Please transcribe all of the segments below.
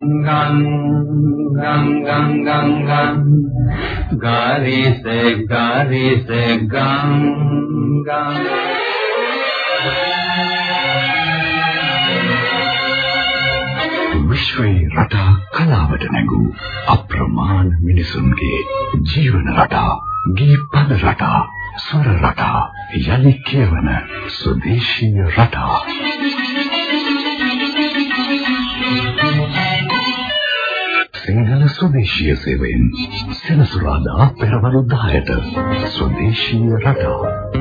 gang gang gang gang gang gari se gari se gang gang විශ්වයේ රටා කලාවට නැගූ අප්‍රමාණ මිනිසුන්ගේ ජීවන රටා ගී පද රටා ස්වර රටා යලි කියවන සුදේශීය රටා සිංහල සුදේශීය සේවයෙන් සෙනසුරාදා පෙරවරු 10ට සුදේශීය රටා.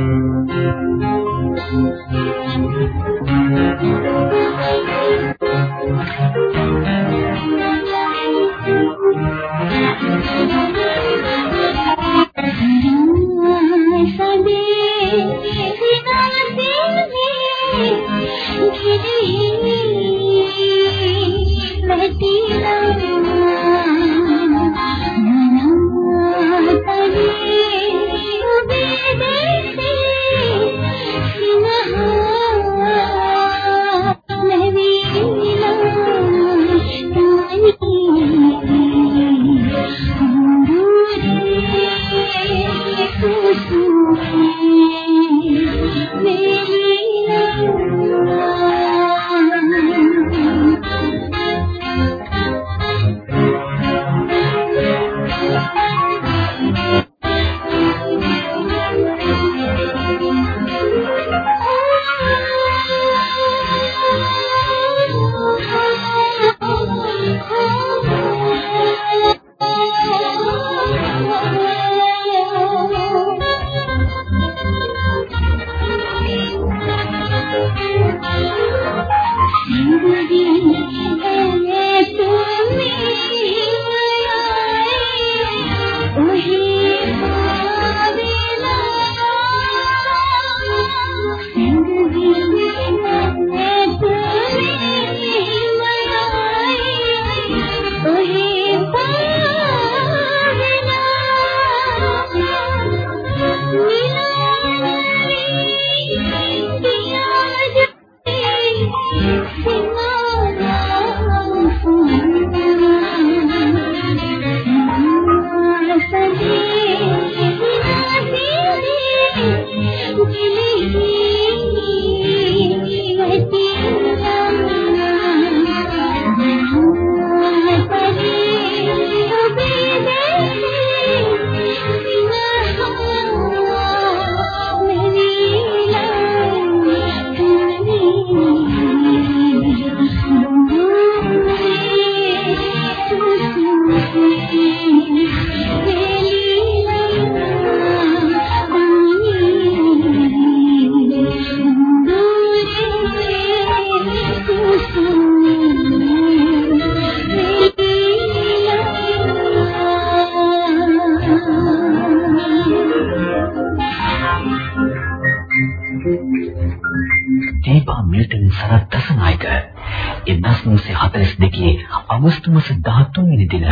අගෝස්තු මාස 13 වෙනි දින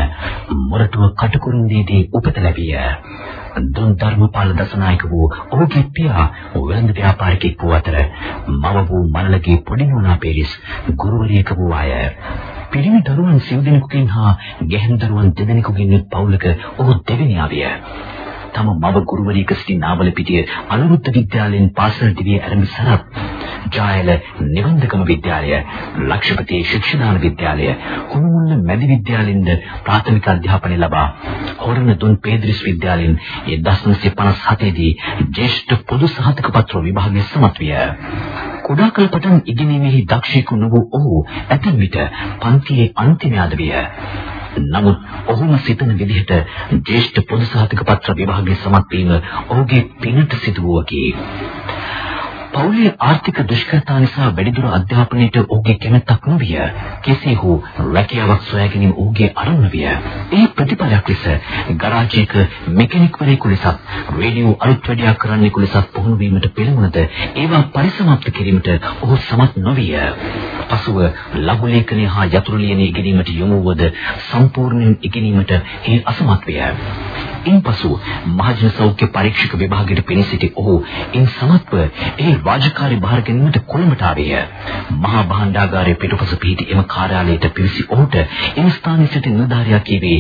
මොරටුව කටුකුරුන්දීදී උපත ලැබිය. දුන් ධර්මපාල දසනායක වූ ඔහුගේ පියා වෙළඳ ව්‍යාපාරිකෙක් වූ අතර මව වූ මල්ලගේ පොඩි නෝනා පෙරිස් ගුරුවරියක වූ අය. පිරිමි දරුවන් සිව් දෙනෙකුගෙන් හා ගැහැණු දරුවන් දෙදෙනෙකුගෙන් යුත් පවුලක ඔහු දෙවෙනි ආවිය. තම මව ගුරුවරියක සිටි නාවලපිටිය අනුරුද්ධ විද්‍යාලයෙන් පාසල් දිවිය ආරම්භ සරත් ජායල නිවන්දකම විද්‍යාලය ලක්ෂපති ශික්ෂණාන විද්‍යාලය කුණුමුල්ල මැදි විද්‍යාලයෙන්ද ප්‍රාථමික අධ්‍යාපනය ලබා හොරණ දුන් පේද්‍රිස් විද්‍යාලයෙන් 1957 දී ජ්‍යෙෂ්ඨ පොදු සහතික පත්‍ර විභාගයේ සමත් විය. කුඩා කල පටන් ඉගෙනීමේහි දක්ෂයෙකු නොවූ ඔහු ඇතැම් විට පන්තියේ අන්තිම ආද විය නමුත් ඔහුම සිතන විදිහට ජ්‍යෙෂ්ඨ පොදු සහතික පත්‍ර විභාගයේ සමත් වීම ඔහුගේ පිනට සිදු වූකි. පෞලේ ආර්ථික දුෂ්කරතා නිසා වැඩිදුර අධ්‍යාපනයට ඔහුගේ කැමැත්තක් නොවිය. කෙසේ හෝ රැකියාවක් සොයා ගැනීම ඔහුගේ අරමුණ විය. ඒ ප්‍රතිඵලයක් ලෙස ගරාජයක මෙකැනික්වරයෙකු ලෙසත් රේඩියෝ අලුත් වැඩියා කරන්නෙකු ලෙසත් පුහුණු වීමට පෙළඹුණද ඒවා පරිසමාප්ත කිරීමට ඔහු සමත් නොවිය. පසුව ලඝු ලේඛනය හා යතුරු ලියන ඉගෙනීමට යොමු වූද සම්පූර්ණයෙන් ඉගෙනීමට ඒ අසමත් විය. ඉන්පසු මහජන සෞඛ්‍ය පරීක්ෂක විභාගයට පෙනී සිටි ඔහු ඉන් සමත්ව ඒ රාජකාරී භාර ගැනීමට කොළඹට ආවේය. මහා භාණ්ඩාගාරයේ පිටුපස පිහිටි එම කාර්යාලයට පිවිසි ඔහුට එම ස්ථානයේ සිටි නිලධාරියා කීවේ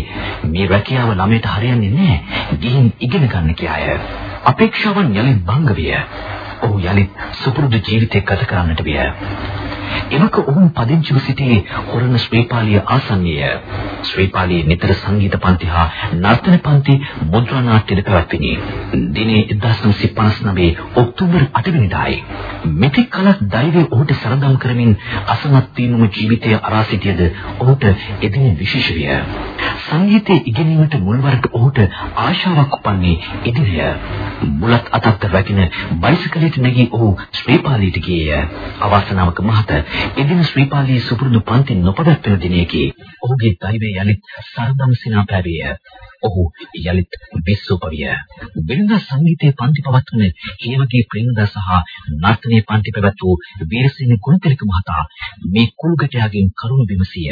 මේ රැකියාව ළමයට හරියන්නේ නැහැ. ගිහින් ඉගෙන ගන්න කියාය. අපේක්ෂාවන් යලිත් භංග විය. ඔහු යලිත් සුපුරුදු ජීවිතයක් ගත කරන්නට විය. එවක ඔවුන් පදිංචිව සිටියේ හොරණ ශ්‍රීපාලිය ආසන්නය. ශ්‍රීපාලියේ නිතර සංගීත පන්ති හා නර්තන පන්ති මුද්‍රා නාට්‍යද පැවැත්විනි. දිනේ 1959 ඔක්තෝබර් 8 වෙනිදායි. මෙතෙක් කලක් දෛවයේ ඔහුට සරදම් කරමින් අසමත් වීමම ජීවිතය අරා සිටියද ඔහුට එදින විශේෂ විය. සංගීතයේ ඉගෙනීමට මුල් වරට ඔහුට ආශාවක් උපන්නේ ඉදිරිය. මුලත් අතත් රැගෙන බයිසිකලයට නැගී ඔහු ශ්‍රීපාලියට ගියේය. අවාසනාවක මහත එදින ශ්‍රීපාලී සුපුරුදු පන්ති නොපවත්වන දිනයකී ඔහුගේ දෛවය යලිත් සරදම් සිනා පැවිය. ඔහු යලිත් විශ්වපවිය. වෙනදා සංගීතයේ පන්ති පවත්වන හේවගේ ප්‍රේමදා සහ නර්තනයේ පන්ති පැවැත් වූ වීරසේන ගුණතිලක මහතා මේ කුල්ගටයාගෙන් කරුණ විමසිය.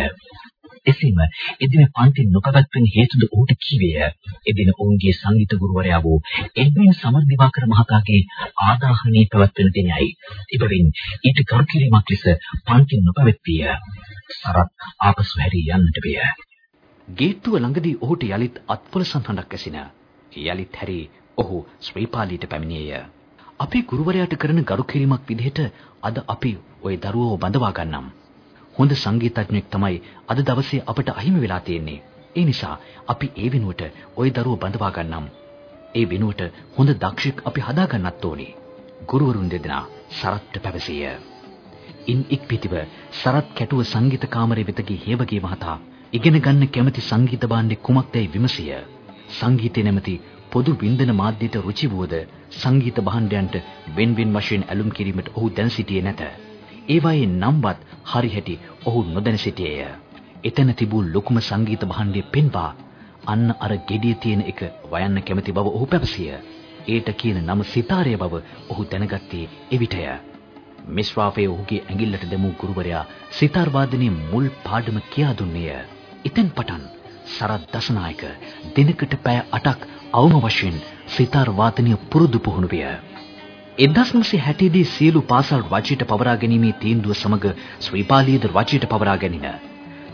එසේම එදින පන්ති නොපැවැත්වෙන හේතුද ඔහුට කීවේය. එදින ඔවුන්ගේ සංගීත ගුරුවරයා වූ එඩ්වින් සමර්දිවාකර මහතාගේ ආදාහනයේ පැවැත්වෙන දිනයයි. එබැවින් ඊට කරු කිරීමක් ලෙස පන්ති නොපැවැත්විය. සරත් ආපසු හැරී යන්නට විය. ගේට්ටුව ළඟදී ඔහුට යලිත් අත්පොල සම්හඬක් ඇසින. යලිත් හැරී ඔහු ශ්‍රීපාලීට පැමිණියේය. අපේ ගුරුවරයාට කරන ගරු කිරීමක් විදිහට අද අපි ওই දරුවව බඳවා ගන්නම්. හොඳ සංගීතඥයෙක් තමයි අද දවසේ අපට අහිමි වෙලා තියෙන්නේ. ඒ නිසා අපි ඒ වෙනුවට ওই දරුව බඳවා ගන්නම්. ඒ වෙනුවට හොඳ දක්ෂෙක් අපි හදා ගන්නත් ඕනේ. ගුරුවරුන් දෙදෙනා සරත්ට පැවසිය. ඉන් එක් පිටිව සරත් කැටුව සංගීත කාමරය වෙත ගිය හේවගේ මහතා ඉගෙන ගන්න කැමති සංගීත භාණ්ඩේ කුමක්දයි විමසිය. සංගීතය නැමැති පොදු වින්දන මාධ්‍යයට රුචි වූද සංගීත භාණ්ඩයන්ට වෙන් වෙන් වශයෙන් ඇලුම් කිරීමට ඔහු දැන සිටියේ නැත. ඒවායේ නම්වත් හරිහැටි ඔහු නොදැන සිටියේය. එතන තිබූ ලොකුම සංගීත භාණ්ඩයේ පෙන්වා අන්න අර gediye තියෙන එක වයන්න කැමති බව ඔහු පැවසිය. ඒට කියන නම සිතාරය බව ඔහු දැනගත්තේ එවිටය. මිස්රාෆේ ඔහුගේ ඇඟිල්ලට දෙමු ගුරුවරයා සිතාර් වාදනයේ මුල් පාඩම කියා දුන්නේය. ඉතින් පටන් සරත් දසනායක දිනකට පැය 8ක් අවම වශයෙන් සිතාර් වාදනය පුරුදු පුහුණු විය. 1960 දී සියලු පාසල් රජයට පවරා ගැනීමේ තීන්දුව සමග ශ්‍රීපාලීද රජයට පවරා ගැනීම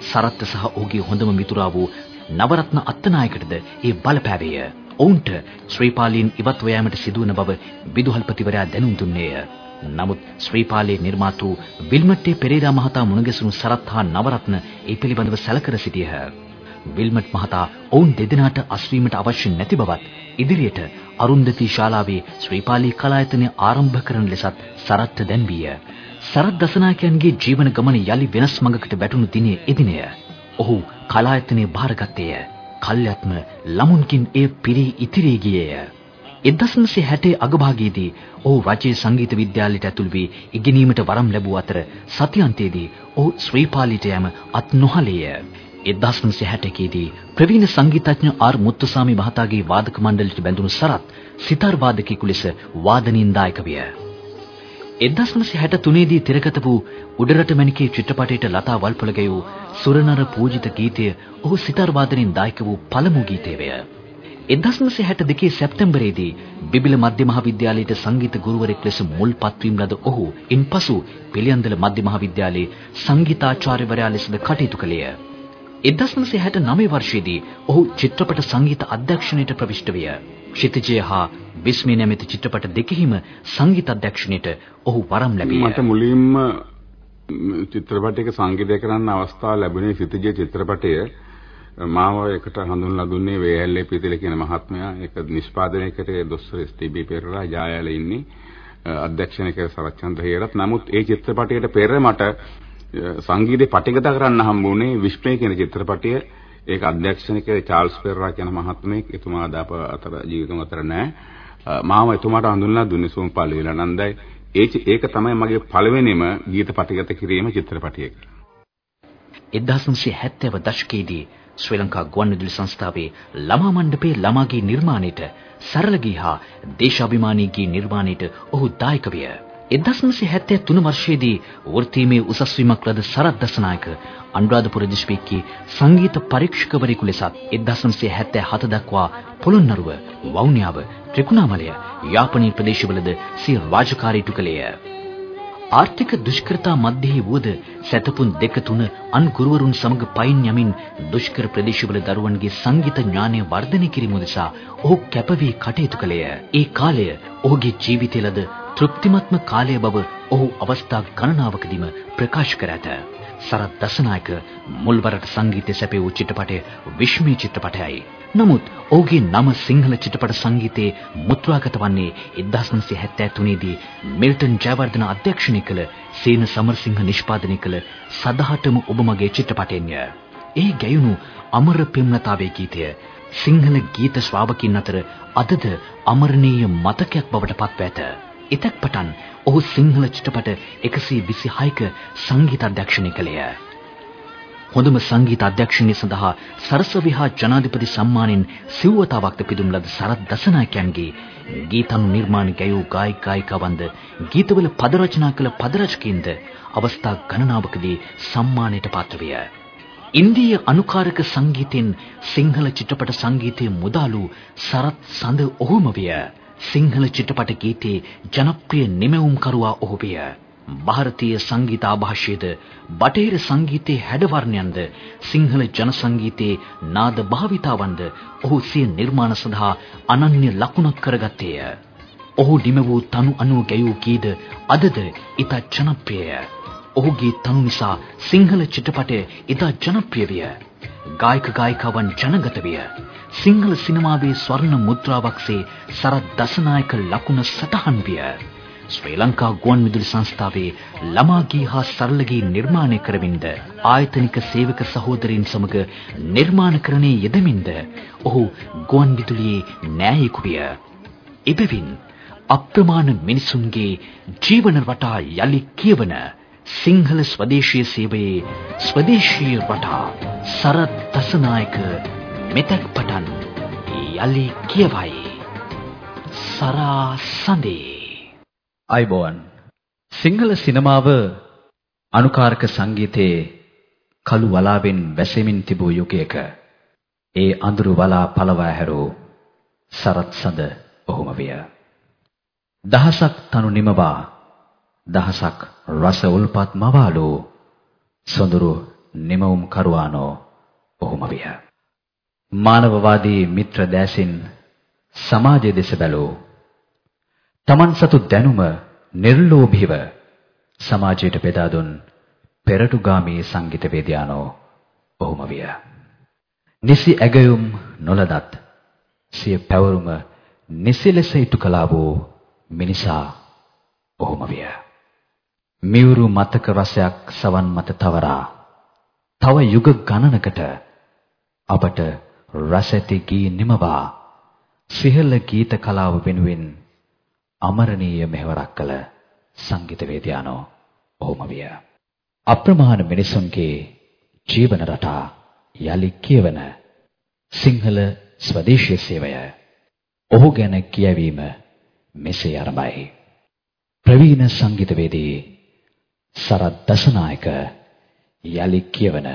සරත් සහ ඔහුගේ හොඳම මිතුරා වූ නවරත්න අත්තනායකටද ඒ බලපෑවේය. ඔවුන්ට ශ්‍රීපාලීන් ඉවත්ව යාමට සිදුවන බව විදුහල්පතිවරයා දැනුම් දුන්නේය. නමුත් ශ්‍රීපාලයේ නිර්මාතු විල්මට්ටේ පෙරේරා මහතා මුණගැසුණු සරත් හා නවරත්න ඒ පිළිබඳව සැලකර සිටියහ. විල්මට් මහතා ඔවුන් දෙදෙනාට අස්වීමට අවශ්‍ය නැති බවත් ඉදිරියට අරුන්දති ශාලාවේ ශ්‍රීපාලී කලායතනය ආරම්භ කරන ලෙසත් සරත්ට දැන්විය. සරත් දසනායකයන්ගේ ජීවන ගමන යලි වෙනස් මඟකට වැටුණු දිනේ එදිනය. ඔහු කලායතනය බාරගත්තේය. කල්යත්ම ළමුන්කින් එය පිරී ඉතිරී ගියේය. 1960 අගභාගයේදී ඔහු රජයේ සංගීත විද්‍යාලයට ඇතුළු වී ඉගෙනීමට වරම් ලැබුව අතර සතියන්තයේදී ඔහු ශ්‍රීපාලිට යෑම අත් නොහලේය. 1961 දී ප්‍රවීණ සංගීතඥ ආර් මුත්තුසාමි මහතාගේ වාදක මණ්ඩලයට බැඳුණු සරත් සිතාර් වාදකයෙකු ලෙස වාදනයෙන් දායක විය. 1963 දී තිරගත වූ උඩරට මණිකේ චිත්‍රපටයට ලතා වල්පොල ගැයූ සුරනර පූජිත ගීතය ඔහු සිතාර් වාදනයෙන් දායක වූ පළමු ගීතය වේ. 1962 සැප්තැම්බරයේදී බිබිල මධ්‍ය මහාවිද්‍යාලයට සංගීත ගුරුවරයෙක් ලෙස මුල්පත් වීම ලද ඔහු ඉන්පසු පිළියන්දල මධ්‍ය මහාවිද්‍යාලයේ සංගීතාචාර්යවරයා ලෙසද කටයුතු කළේය. 1969 වර්ෂයේදී ඔහු චිත්‍රපට සංගීත අධ්‍යක්ෂණයට ප්‍රවිෂ්ඨ විය. ක්ෂිතිජය හා විස්මය නැමැති චිත්‍රපට දෙකෙහිම සංගීත අධ්‍යක්ෂණයට ඔහු වරම් ලැබිය. මට මුලින්ම චිත්‍රපටයක සංගීතය කරන්න අවස්ථාව ලැබුණේ ක්ෂිතිජය චිත්‍රපටය. මාව එකට හඳුන්ලා දුන්නේ වේහැල්ලේ පිටිල කියන මහත්මයා. ඒක නිෂ්පාදනයකට දොස්තර එස්.ටී.බී. පෙරේරා ජායාල ඉන්නේ. අධ්‍යක්ෂණයක සරච්චන්ද්‍ර හේරත්. නමුත් ඒ චිත්‍රපටයට පෙර මට සංගීතේ පටිගත කරන්න හම්බුනේ විශ්මය කියන චිත්‍රපටය. ඒක අධ්‍යක්ෂණක චාල්ස් පෙරරා කියන මහත්මයෙක්. එතුමා අද අප අතර ජීවිතුන් අතර නැහැ මාම එතුමාට හඳුන්වලා දුන්නේ සෝම්පාල විලනන්දයි ඒක තමයි මගේ පළවෙනිම ගීත පටිගත කිරීම චිත්‍රපටයක 1970 දශකයේදී ශ්‍රී ලංකා ගුවන්විදුලි සංස්ථාවේ ළමා මණ්ඩපයේ ළමාගේ නිර්මාණයට සරල ගී හා දේශාභිමානී ගී නිර්මාණයට ඔහු දායක විය. 1973 වර්ෂයේදී වෘත්තීමේ උසස් වීමක් ලද සරත් දසනායක අනුරාධපුර දිස්ත්‍රික්කයේ සංගීත පරීක්ෂකවරයෙකු ලෙසත් 1977 දක්වා පොළොන්නරුව, වවුනියාව, ත්‍රිකුණාමලය, යාපනීය ප්‍රදේශවලද සිය රාජකාරී ඉටු කළේය. ආර්ථික දුෂ්කරතා මැදෙහි වුවද සැතපුම් දෙක තුන අන් ගුරුවරුන් සමග පයින් යමින් දුෂ්කර ප්‍රදේශවල දරුවන්ගේ සංගීත ඥානය වර්ධනය කිරීම උදෙසා ඔහු කැපවී කටයුතු කළේය. ඒ කාලය ඔහුගේ ජීවිතයේද තෘප්තිමත්ම කාලය බව ඔහු අවස්ථා ගණනාවකදීම ප්‍රකාශ කර ඇත. සරත් දසනායක මුල්වරට සංගීතය සැපයූ චිත්‍රපටය විශ්මී චිත්‍රපටයයි. නමුත් ඔහුගේ නම සිංහල චිත්‍රපට සංගීතයේ මුද්‍රාගත වන්නේ 1973 දී මිල්ටන් ජයවර්ධන අධ්‍යක්ෂණය කළ සේන සමරසිංහ නිෂ්පාදනය කළ සදහටම ඔබ මගේ චිත්‍රපටයෙන්ය. ඒ ගැයුණු අමර පෙම්නතාවේ ගීතය සිංහල ගීත ශ්‍රාවකින් අතර අදද අමරණීය මතකයක් බවට පත්ව ඇත. එතක් පටන් ඔහු සිංහල චිත්‍රපට 126ක සංගීත අධ්‍යක්ෂණය කළේය. හොඳම සංගීත අධ්‍යක්ෂණය සඳහා සරස විහා ජනාධිපති සම්මානෙන් සිව්වතාවක්ද පිදුම් ලද සරත් දසනායකයන්ගේ ගීතම් නිර්මාණ ගැයූ ගායක ගායිකවන්ද ගීතවල පද රචනා කළ පද රචකයින්ද අවස්ථා ගණනාවකදී සම්මානයට පාත්‍ර විය. ඉන්දීය අනුකාරක සංගීතෙන් සිංහල චිත්‍රපට සංගීතයේ මුදාලු සරත් සඳ ඔහුම විය. සිංහල චිත්‍රපට ගීතේ ජනප්‍රිය නිමැවුම්කරුවා ඔහුපිය. ಭಾರತೀಯ සංගීතාභාෂයේද බටහිර සංගීතයේ හැඩවර්ණයන්ද සිංහල ජන සංගීතයේ නාද භාවිතාවන්ද ඔහු සිය නිර්මාණ සඳහා අනන්‍ය ලකුණක් කරගත්තේය. ඔහු නිම වූ තනු අනුව ගැයූ ගීත අදද ඉතා ජනප්‍රියය. ඔහුගේ තනු නිසා සිංහල චිත්‍රපටය ඉතා ජනප්‍රිය විය. ගායක ගායිකාවන් ජනගත විය. සිංහල සිනමාවේ ස්වර්ණ මුද්‍රාවක්සේ සරත් දසනායක ලකුණ සටහන් විය. ශ්‍රී ලංකා ගුවන්විදුලි සංස්ථාවේ ළමා ගී හා සරල ගී නිර්මාණය කරමින්ද ආයතනික සේවක සහෝදරයින් සමග නිර්මාණකරණයේ යෙදමින්ද ඔහු ගුවන්විදුලියේ න්‍යායික විය. එබැවින් අප්‍රමාණ මිනිසුන්ගේ ජීවන රටා යලි කියවන සිංහල ස්වදේශීය සේවයේ ස්වදේශීය රටා සරත් දසනායක මෙතෙක් පටන් යලි කියවයි. සරා සඳේ. අයිබෝවන් සිංහල සිනමාව අනුකාරක සංගීතයේ කළු වලාවෙන් වැසෙමින් තිබූ යුගයක ඒ අඳුරු වලා පළවා හැරූ සරත් සඳ ඔහුම විය. දහසක් තනු නිමවා දහසක් රස උල්පත් මවාලු සොඳුරු නිමවුම් කරුවානෝ ඔහුම විය. මානවවාදී මිත්‍ර දැසින් සමාජය දෙස බැලූ තමන් සතු දැනුම නිර්ලෝභීව සමාජයට බෙදා දුන් පෙරටුගාමී සංගීතවේදියානෝ ඔහුම විය. නිසි ඇගයුම් නොලදත් සිය පැවරුම නිසි ලෙස ඉටු කළා වූ මිනිසා ඔහුම විය. මියුරු මතක රසයක් සවන් මත තවරා තව යුග ගණනකට අපට රසැති ගී නිමවා සිහල ගීත කලාව වෙනුවෙන් අමරණීය මෙහෙවරක් කළ සංගීතවේදියානෝ ඔහුම විය. අප්‍රමාණ මිනිසුන්ගේ ජීවන රටා යලි කියවන සිංහල ස්වදේශීය සේවය ඔහු ගැන කියවීම මෙසේ ආරම්භයි. ප්‍රවීණ සංගීතවේදී සරත් දසනායක යලි කියවන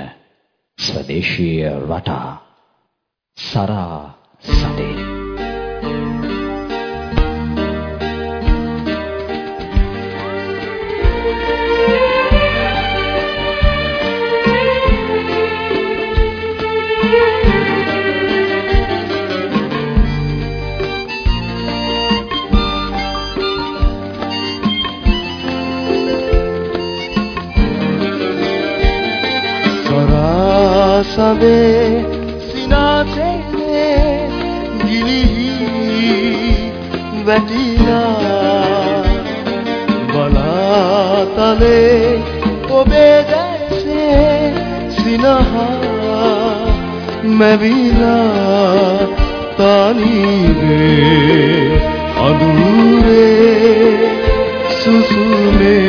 ස්වදේශීය රටා සරා සඳේ සඳේ බලාතලේ ඔබේ දැසේ සිනහා මැවිලා තනිවේ අඳුරේ සුසුමේ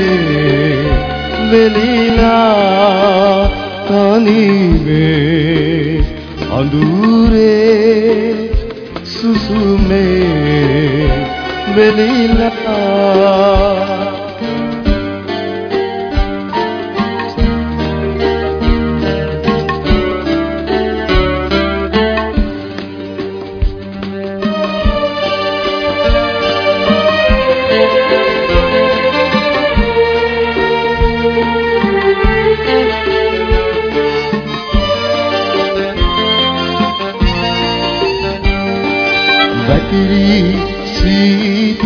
වෙලිලා තනිවේ අඳුරේ සුසුමේ වෙලිලා වැතිරි සීත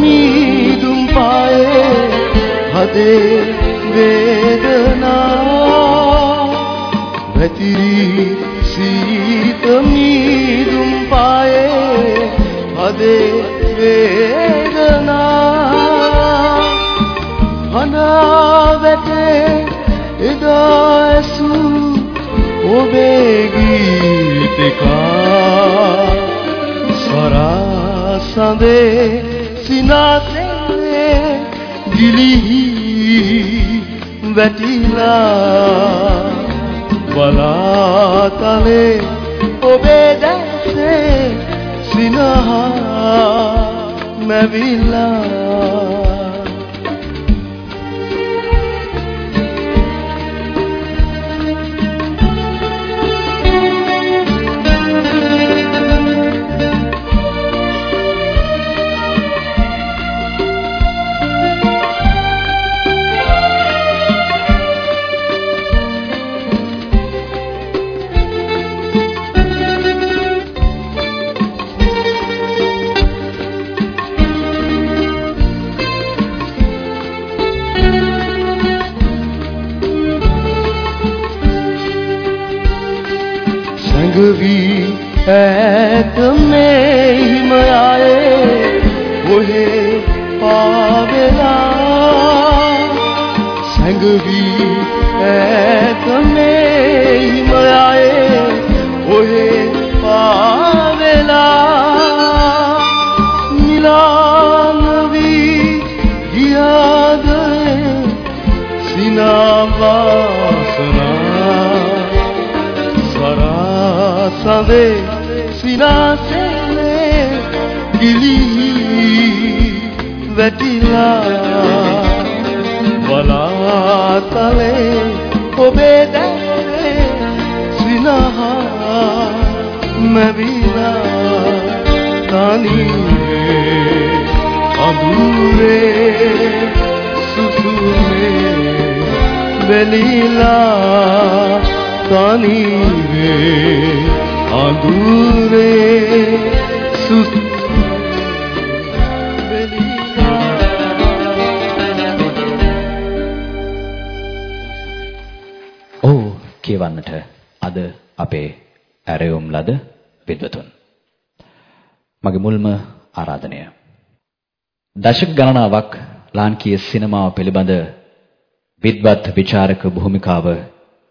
මීදුම් පායේ හදේ වේදනා. වැතිරි සීත මීදුම් පායේ හදේ වේදනා. හනා වැටේ එදා ඇසු ඔබේ ගීතිකා ස්වරා සඳේ සිනාසේ ගිලිහි වැටිලා බලාතලේ ඔබේ දැසේ සිනහා මැවිලා ඔහේ පාවෙලා සැඟවී ඈත මේ හිමයායේ ඔහේ පාවෙලා මිලාන වී ගියාද සිනාවාසනා ස්වරා අඳුරේ සුසුමේ වෙලිලා තනිවේ අඳුරේ සුස් ඔව් කියවන්නට අද අපේ ඇරයුම් ලද විද්වතුන්. මගේ මුල්ම ආරාධනය. දශක ගණනාවක් ලාංකීය සිනමාව පිළිබඳ විද්වත් විචාරක භූමිකාව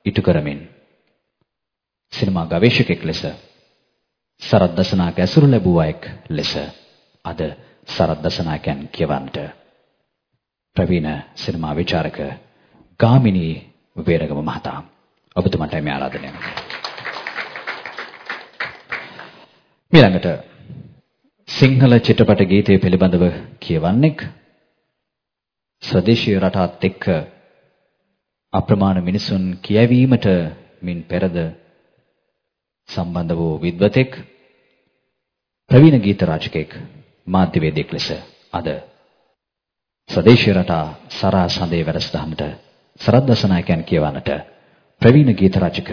ඉටු කරමින් සිනමා ගවේෂකෙක් ලෙස සරත් දසනායක ඇසුරු ලැබුව අයෙක් ලෙස අද සරත් දසනායකයන් කියවන්නට ප්‍රවීණ සිනමා විචාරක ගාමිණී වේරගම මහතා ඔබතුමන්ට මේ ආරාධනය. ඊළඟට සිංහල චිත්‍රපට ගීතය පිළිබඳව කියවන්නෙක්. ස්වදේශීය රටත් එක්ක අප්‍රමාණ මිනිසුන් කියවීමට මින් පෙරද සම්බන්ධ වූ විද්වතෙක් ප්‍රවීණ ගීත රචකෙක් මාධ්‍යවේදියෙක් ලෙස අද ස්වදේශීය රටා සරා සඳේ වැඩසටහනට සරත් දසනායකයන් කියවන්නට ප්‍රවීණ ගීත රචක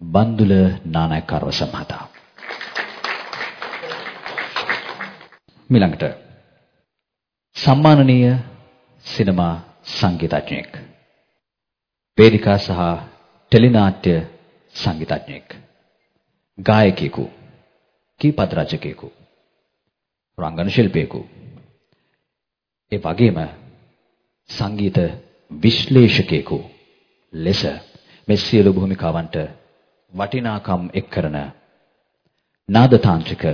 බන්දුල නානායකරව සමහතා. මිලඟට සම්මානනීය සිනමා සංගීතඥයෙක්. වේදිකා සහ ටෙලිනාට්‍ය සංගීතඥයෙක්. ගායකයෙකු කීපත් රචකයෙකු රංගන ශිල්පියෙකු. ඒ වගේම සංගීත විශ්ලේෂකයෙකු ලෙස මේ සියලු භූමිකාවන්ට වටිනාකම් එක් කරන නාද තාන්ත්‍රික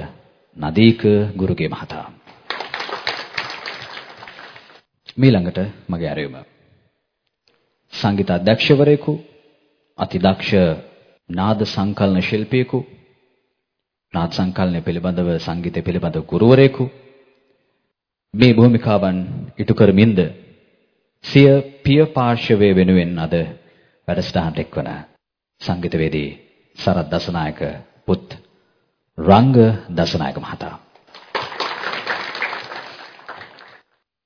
නදීක ගුරුගේ මහතා. මීළඟට මගේ ආරයුම සංගීත අධ්‍යක්ෂවරයෙකු අතිදක්ෂ නාද සංකලන ශිල්පියෙකු නාද සංකලනය පිළිබඳව සංගීතය පිළිබඳව ගුරුවරයෙකු මේ භූමිකාවන් ඉටු කරමින්ද සිය පිය පාර්ශවය වෙනුවෙන් අද වැඩසටහනට එක්වන සංගීතවේදී සරත් දසනායක පුත් රංග දසනායක මහතා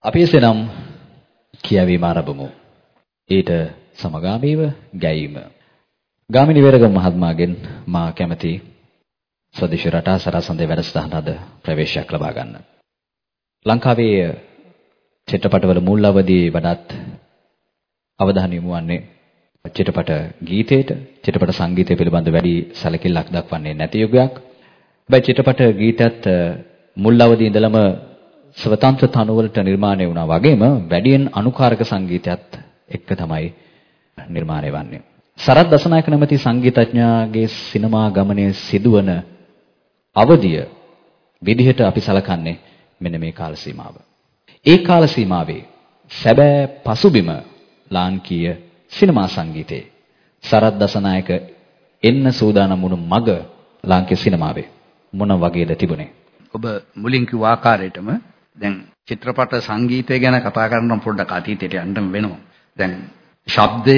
අපි එසේනම් කියවීම ආරම්භමු. ඊට සමගාමීව ගැයීම. ගාමිණී වේරගම මහත්මයාගෙන් මා කැමති ස්වදේශ රටා සරසඳේ වැඩසටහන අද ප්‍රවේශයක් ලබා ගන්න. ලංකාවේ චිත්‍රපටවල මුල් අවදී වඩාත් අවධානය යොමු වන්නේ චිත්‍රපට ගීතයට, චිත්‍රපට සංගීතය පිළිබඳ වැඩි සැලකිල්ලක් දක්වන්නේ නැති යුගයක්. හැබැයි චිත්‍රපට ගීතයත් මුල් අවදී ඉඳලම ස්වතන්ත්‍ර තනුවලට නිර්මාණය වුණා වගේම වැඩියෙන් අනුකාරක සංගීතයත් එක්ක තමයි නිර්මාණය වන්නේ. සරත් දසනායක නැමැති සංගීතඥයාගේ සිනමා ගමනේ සිදුවන අවධිය විදිහට අපි සලකන්නේ මෙන්න මේ කාල සීමාව. ඒ කාල සීමාවේ සැබෑ පසුබිම ලාංකීය සිනමා සංගීතයේ සරත් දසනායක එන්න සූදානම් වුණු මග ලාංකීය සිනමාවේ මොන වගේද තිබුණේ? ඔබ මුලින් කිව්ව ආකාරයටම දැන් චිත්‍රපට සංගීතය ගැන කතා කරනනම් පොඩ්ඩක් අතීතයට යන්න වෙනවා. දැන් ශබ්දය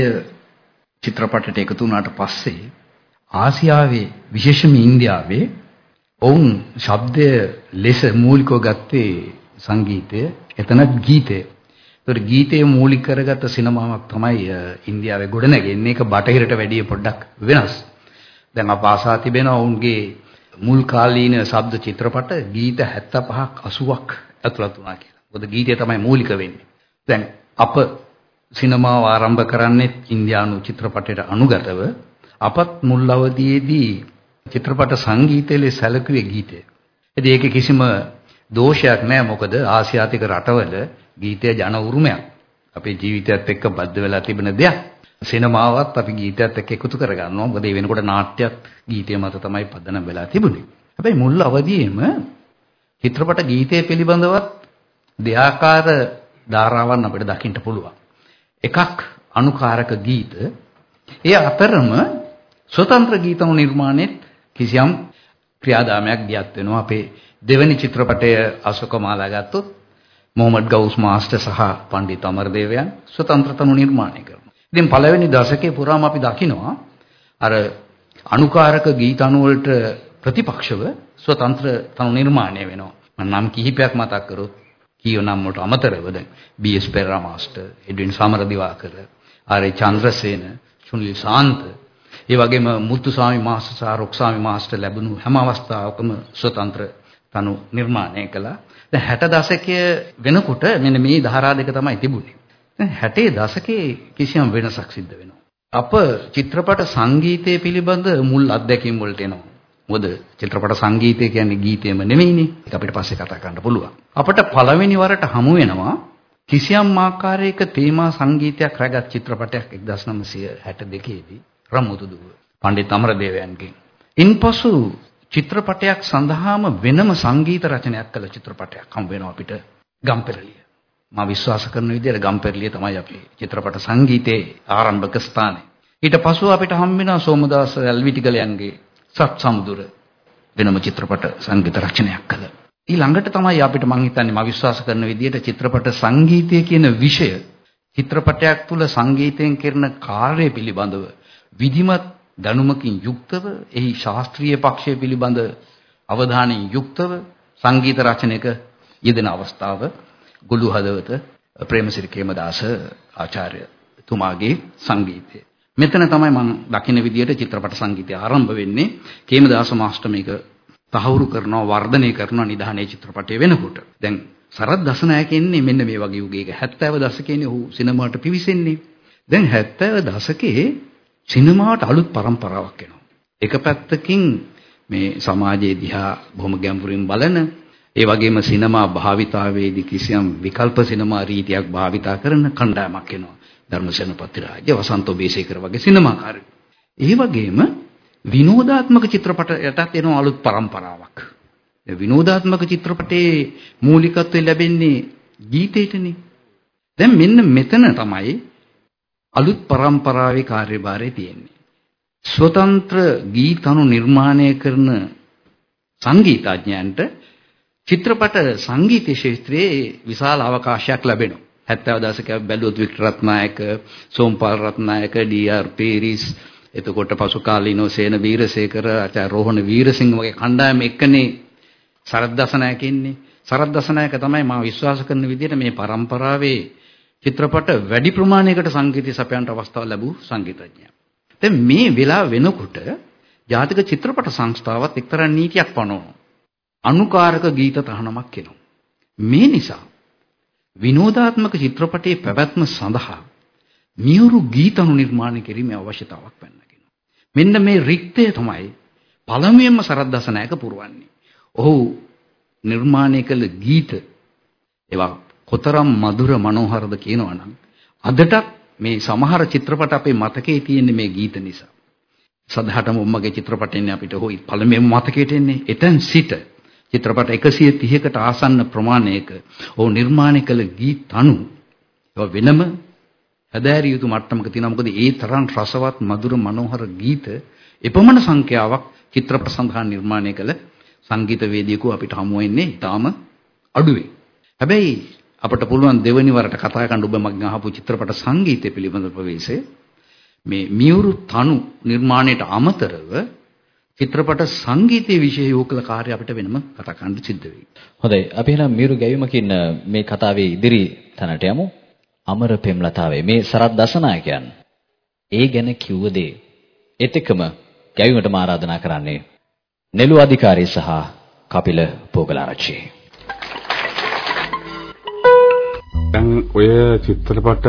චිත්‍රපටයට එකතු වුණාට පස්සේ ආසියාවේ විශේෂයෙන්ම ඉන්දියාවේ ඔවුන් ශබ්දය ලෙස මූලිකව ගත්තේ සංගීතය එතනත් ගීතය. ඒතර ගීතය මූලික කරගත්ත සිනමාවක් තමයි ඉන්දියාවේ ගොඩනැගෙන්නේ. ඒක බටහිරට වැඩිය පොඩ්ඩක් වෙනස්. දැන් අප ආසා තිබෙනවා ඔවුන්ගේ මුල් කාලීන ශබ්ද චිත්‍රපට ගීත 75ක් 80ක් ඇතුළත් වුණා කියලා. මොකද ගීතය තමයි මූලික වෙන්නේ. දැන් අප සිනමාව ආරම්භ කරන්නේ ඉන්දියානු චිත්‍රපටයට අනුගතව අපත් මුල් අවදියේදී චිත්‍රපට සංගීතයේ සැලකුවේ ගීතය. ඉතින් ඒක කිසිම දෝෂයක් නෑ මොකද ආසියාතික රටවල ගීතය ජන උරුමයක්. අපේ ජීවිතයත් එක්ක බද්ධ වෙලා තිබෙන දෙයක්. සිනමාවත් අපි ගීතයත් එක්ක එකතු කරගන්නවා. මොකද ඒ වෙනකොට නාට්‍යත් ගීතය මත තමයි පදනම් වෙලා තිබුණේ. හැබැයි මුල් අවදියේම චිත්‍රපට ගීතය පිළිබඳවත් දෙආකාර ධාරාවන් අපිට දකින්න පුළුවන්. එකක් අනුකාරක ගීත ඒ අතරම ස්වතන්ත්‍ර ගීතණු නිර්මාණෙත් කිසියම් ක්‍රියාදාමයක් දියත් වෙනවා අපේ දෙවැනි චිත්‍රපටය අශෝකමාලා ගත්තොත් මොහමඩ් ගවුස් මාස්ටර් සහ පණ්ඩිත අමරදේවයන් ස්වතන්ත්‍ර තනු නිර්මාණය කරනවා. ඉතින් පළවෙනි දශකයේ පුරාම අපි දකිනවා අර අනුකාරක ගීතණු වලට ප්‍රතිපක්ෂව ස්වතන්ත්‍ර තනු නිර්මාණය වෙනවා. මම නම් කිහිපයක් මතක් කරොත් කියවනම් වලට අමතරව දැන් B S. Perera master, Edwin Samaradivakara, R A. Chandrasena, Sunil Shantha, ඒ වගේම මුත්තුසාමි මාස්ටර් සහ රොක්සාමි මාස්ටර් ලැබුණු හැම අවස්ථාවකම ස්වතන්ත්‍ර තනු නිර්මාණය කළා. දැන් 60 දශකයේ වෙනකොට මෙන්න මේ ධාරා දෙක තමයි තිබුණේ. දැන් 60 දශකයේ කිසියම් වෙනසක් සිද්ධ වෙනවා. අප චිත්‍රපට සංගීතය පිළිබඳ මුල් අත්දැකීම් වලට එනවා. මොකද චිත්‍රපට සංගීතය කියන්නේ ගීතයම නෙමෙයිනේ. ඒක අපිට පස්සේ කතා කරන්න පුළුවන්. අපිට පළවෙනි වරට හමු වෙනවා කිසියම් ආකාරයක තේමා සංගීතයක් රැගත් චිත්‍රපටයක් 1962 දී රමුතුදුව පණ්ඩිත අමරදේවයන්ගෙන්. ඉන්පසු චිත්‍රපටයක් සඳහාම වෙනම සංගීත රචනයක් කළ චිත්‍රපටයක් හම් වෙනවා අපිට ගම්පෙරළිය. මම විශ්වාස කරන විදිහට ගම්පෙරළිය තමයි අපේ චිත්‍රපට සංගීතයේ ආරම්භක ස්ථානය. ඊට පසුව අපිට හම් වෙනවා සෝමදාස ඇල්විටිගලයන්ගේ සත් සමුදුර වෙනම චිත්‍රපට සංගීත රචනයක් කළ. ඊළඟට තමයි අපිට මම හිතන්නේ මම විශ්වාස කරන විදිහට චිත්‍රපට සංගීතය කියන විෂය චිත්‍රපටයක් තුල සංගීතයෙන් කරන කාර්යය පිළිබඳව විධිමත් දැනුමකින් යුක්තව එහි ශාස්ත්‍රීය පක්ෂය පිළිබඳ අවධානයෙන් යුක්තව සංගීත රචනයක යෙදෙන අවස්ථාව ගුළු හදවත ප්‍රේමසිරි කේමදාස ආචාර්යතුමාගේ සංගීතය මෙතන තමයි මම දකින විදිහට චිත්‍රපට සංගීතය ආරම්භ වෙන්නේ. කේමදාස මාස්ටර් මේක තහවුරු කරනවා වර්ධනය කරනවා නිධානයේ චිත්‍රපටය වෙනකොට. දැන් සරත් දසනායක ඉන්නේ මෙන්න මේ වගේ යුගයක 70 දශකයේනේ ඔහු සිනමාවට පිවිසෙන්නේ. දැන් 70 දශකයේ සිනමාවට අලුත් પરම්පරාවක් එනවා. එක පැත්තකින් මේ සමාජයේ දිහා බොහොම ගැඹුරින් බලන ඒ වගේම සිනමා භාවිතාවේදී කිසියම් විකල්ප සිනමා රීතියක් භාවිතා කරන කණ්ඩායමක් එනවා. ධර්මසේන පතිරාජ්‍ය වසන්ත ඔබේසේකර වගේ සිනමාකාරයෝ. ඒ වගේම විනෝදාත්මක චිත්‍රපටයටත් එන අලුත් પરම්පරාවක්. විනෝදාත්මක චිත්‍රපටයේ මූලිකත්වය ලැබෙන්නේ ගීතයටනේ. දැන් මෙන්න මෙතන තමයි අලුත් પરම්පරාවේ කාර්යභාරය තියෙන්නේ. ස්වතන්ත්‍ර ගීතණු නිර්මාණය කරන සංගීතඥයන්ට චිත්‍රපට සංගීත ක්ෂේත්‍රයේ විශාල අවකාශයක් ලැබෙනවා. 70 දශකයේ බැලුවොත් වික්ටර් රත්නායක, සෝම්පාල් රත්නායක, ඩී.ආර්. පීරිස්, එතකොට පසු කාලීනව සේන වීරසේකර, ආචාර්ය රෝහණ වීරසිංහ වගේ කණ්ඩායම එක්කනේ සරත් දසනායක ඉන්නේ. සරත් දසනායක තමයි මම විශ්වාස කරන විදිහට මේ પરම්පරාවේ චිත්‍රපට වැඩි ප්‍රමාණයකට සංගීතය සපයන්න අවස්ථාව ලැබූ සංගීතඥයා. දැන් මේ වෙලාව වෙනකොට ජාතික චිත්‍රපට සංස්ථාවත් එක්තරා නීතියක් පනවනවා. අනුකාරක ගීත තහනමක් එනවා. මේ නිසා විනෝදාත්මක චිත්‍රපටයේ පැවැත්ම සඳහා මියුරු ගීතනු නිර්මාණය කිරීමේ අවශ්‍යතාවක් පැනනගෙන. මෙන්න මේ රික්තය තමයි පළමුවෙන්ම සරත් දසනායක පුරවන්නේ. ඔහු නිර්මාණය කළ ගීත ඒවා කොතරම් මధుර මනෝහරද කියනවනම් අදටත් මේ සමහර චිත්‍රපට අපේ මතකයේ තියෙන මේ ගීත නිසා. සදහටම උම්මගේ චිත්‍රපටෙන්නේ අපිට හොයි පළමුවෙන්ම මතකයට එන්නේ එතෙන් සිට චිත්‍රපට 130කට ආසන්න ප්‍රමාණයක ඔහු නිර්මාණය කළ ගීත අනු ඒවා වෙනම හැදෑරිය යුතු මට්ටමක තියෙනවා. මොකද ඒ තරම් රසවත් මధుර මනෝහර ගීත එපමණ සංඛ්‍යාවක් චිත්‍රපට සඳහා නිර්මාණය කළ සංගීතවේදියෙකු අපිට හමු වෙන්නේ ඊටාම අඩුවේ. හැබැයි අපට පුළුවන් දෙවනි වරට කතා කරන්න ඔබ මගෙන් අහපු චිත්‍රපට සංගීතය පිළිබඳ ප්‍රවේශය. මේ මියුරු තනු නිර්මාණයට අමතරව චිත්‍රපට සංගීතයේ විශේෂ යොකල කාර්ය අපිට වෙනම කතා කරන්න සිද්ධ වෙයි. හොඳයි අපි එහෙනම් මියුරු ගැයීමකින් මේ කතාවේ ඉදිරි තැනට යමු. අමර පෙම්ලතාවේ මේ සරත් දසනායකයන් ඒ ගැන කිව්ව දේ එතෙකම ගැයීමට ආරාධනා කරන්නේ නෙළු අධිකාරී සහ කපිල පෝගලාරච්චි. දැන් ඔය චිත්‍රපට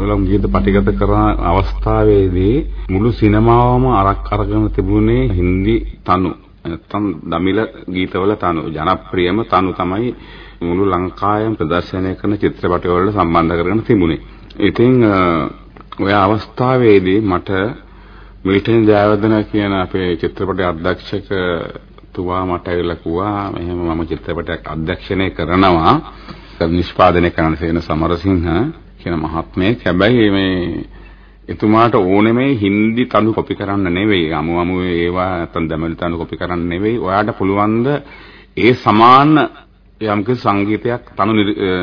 වල ගීත පටිගත කරන අවස්ථාවේදී මුළු සිනමාවම අරක් අරගෙන තිබුණේ හින්දි තනු. නැත්තම් දමිළ ගීතවල තනු. ජනප්‍රියම තනු තමයි මුළු ලංකාවෙම ප්‍රදර්ශනය කරන චිත්‍රපට වලට සම්බන්ධ කරගෙන තිබුණේ. ඉතින් ඔය අවස්ථාවේදී මට මිල්ටන් ජයවර්ධන කියන අපේ චිත්‍රපටයේ අධ්‍යක්ෂක තුවා මට ඇවිල්ලා කිව්වා මෙහෙම මම චිත්‍රපටයක් අධ්‍යක්ෂණය කරනවා. නිෂ්පාදනය කරන සේන සමරසිංහ කියන මහත්මයෙක්. හැබැයි මේ එතුමාට ඕනේ මේ හින්දි තනු කොපි කරන්න නෙවෙයි. අමු අමු ඒවා නැත්නම් දමිළ තනු කොපි කරන්න නෙවෙයි. ඔයාට පුළුවන් ද ඒ සමාන යම්කිසි සංගීතයක් තනු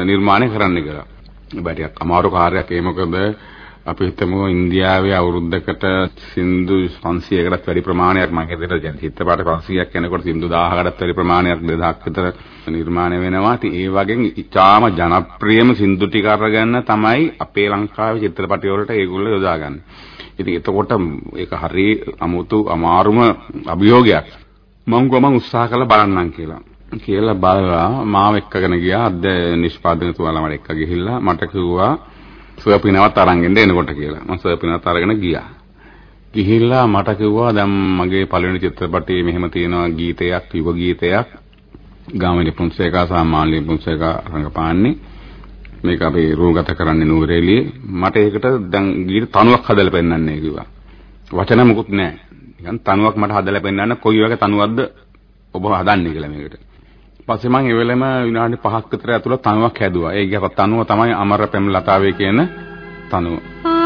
නිර්මාණය කරන්න කියලා. බැටියක් අමාරු කාර්යයක් ඒ මොකද අපි හිතමු ඉන්දියාවේ අවුරුද්දකට සින්දු 500කටත් වැඩි ප්‍රමාණයක් මම හිතේ චිත්‍රපට 500ක් යනකොට සින්දු 1000කටත් වැඩි ප්‍රමාණයක් 2000ක් විතර නිර්මාණය වෙනවා. ඉතින් ඒ වගේ ඉතාම ජනප්‍රියම සින්දු ටික අරගෙන තමයි අපේ ලංකාවේ චිත්‍රපට වලට ඒගොල්ලෝ යොදාගන්නේ. ඉතින් එතකොට ඒක හරි අමුතු අමාරුම අභියෝගයක්. මම ගොම උත්සාහ කරලා බලන්නම් කියලා. කියලා බලලා මාව එක්කගෙන ගියා අද නිෂ්පාදනතුමාලා මට එක්ක ගිහිල්ලා මට කිව්වා සර්පිනවත් අරන් එන්න එනකොට කියලා. මම සර්පිනවත් අරගෙන ගියා. ගිහිල්ලා මට කිව්වා දැන් මගේ පළවෙනි චිත්‍රපටයේ මෙහෙම තියෙනවා ගීතයක් යුව ගීතයක්. ගාමිණී පුන්සේකා සහ මාල්ලී පුන්සේකා රංගපාන්නේ මේක අපි රූගත කරන්නේ නූරේලියේ. මට ඒකට දැන් ගීත තනුවක් හදලා පෙන්නන්නේ කිව්වා. වචන මොකුත් නැහැ. නිකන් තනුවක් මට හදලා පෙන්නන්න කොයි වගේ තනුවක්ද ඔබ හදන්නේ කියලා මේකට. පස්සේ මම ඒ වෙලෙම විනාඩි 5ක් විතර ඇතුළත තනුවක් හැදුවා. ඒ තනුව තමයි අමර පෙම් ලතාවේ කියන තනුව. ආදරේ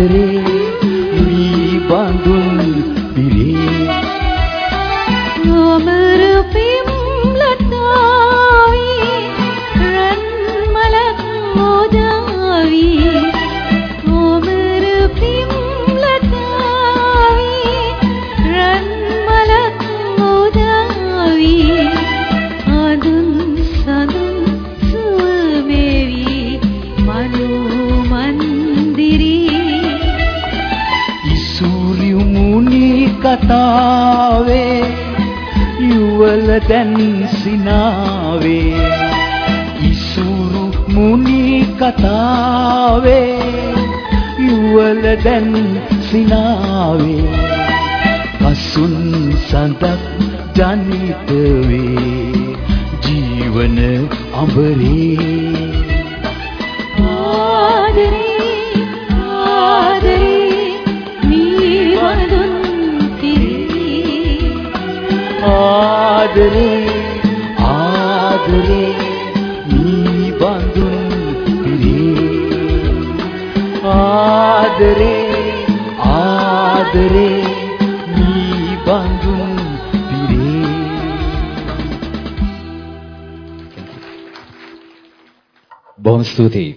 ආදරේ දැන් සිනාවේ. ඉසුරු මුනි කතාවේ. යුවල දැන් සිනාවේ. කසුන් සඳක් ජනිත වේ. ජීවන අඹරේ ආදරේ ආදරේ නී බඳුන් පිරේ ආදරේ ආදරේ නී බඳුන් පිරේ බොහොම ස්තුතියි.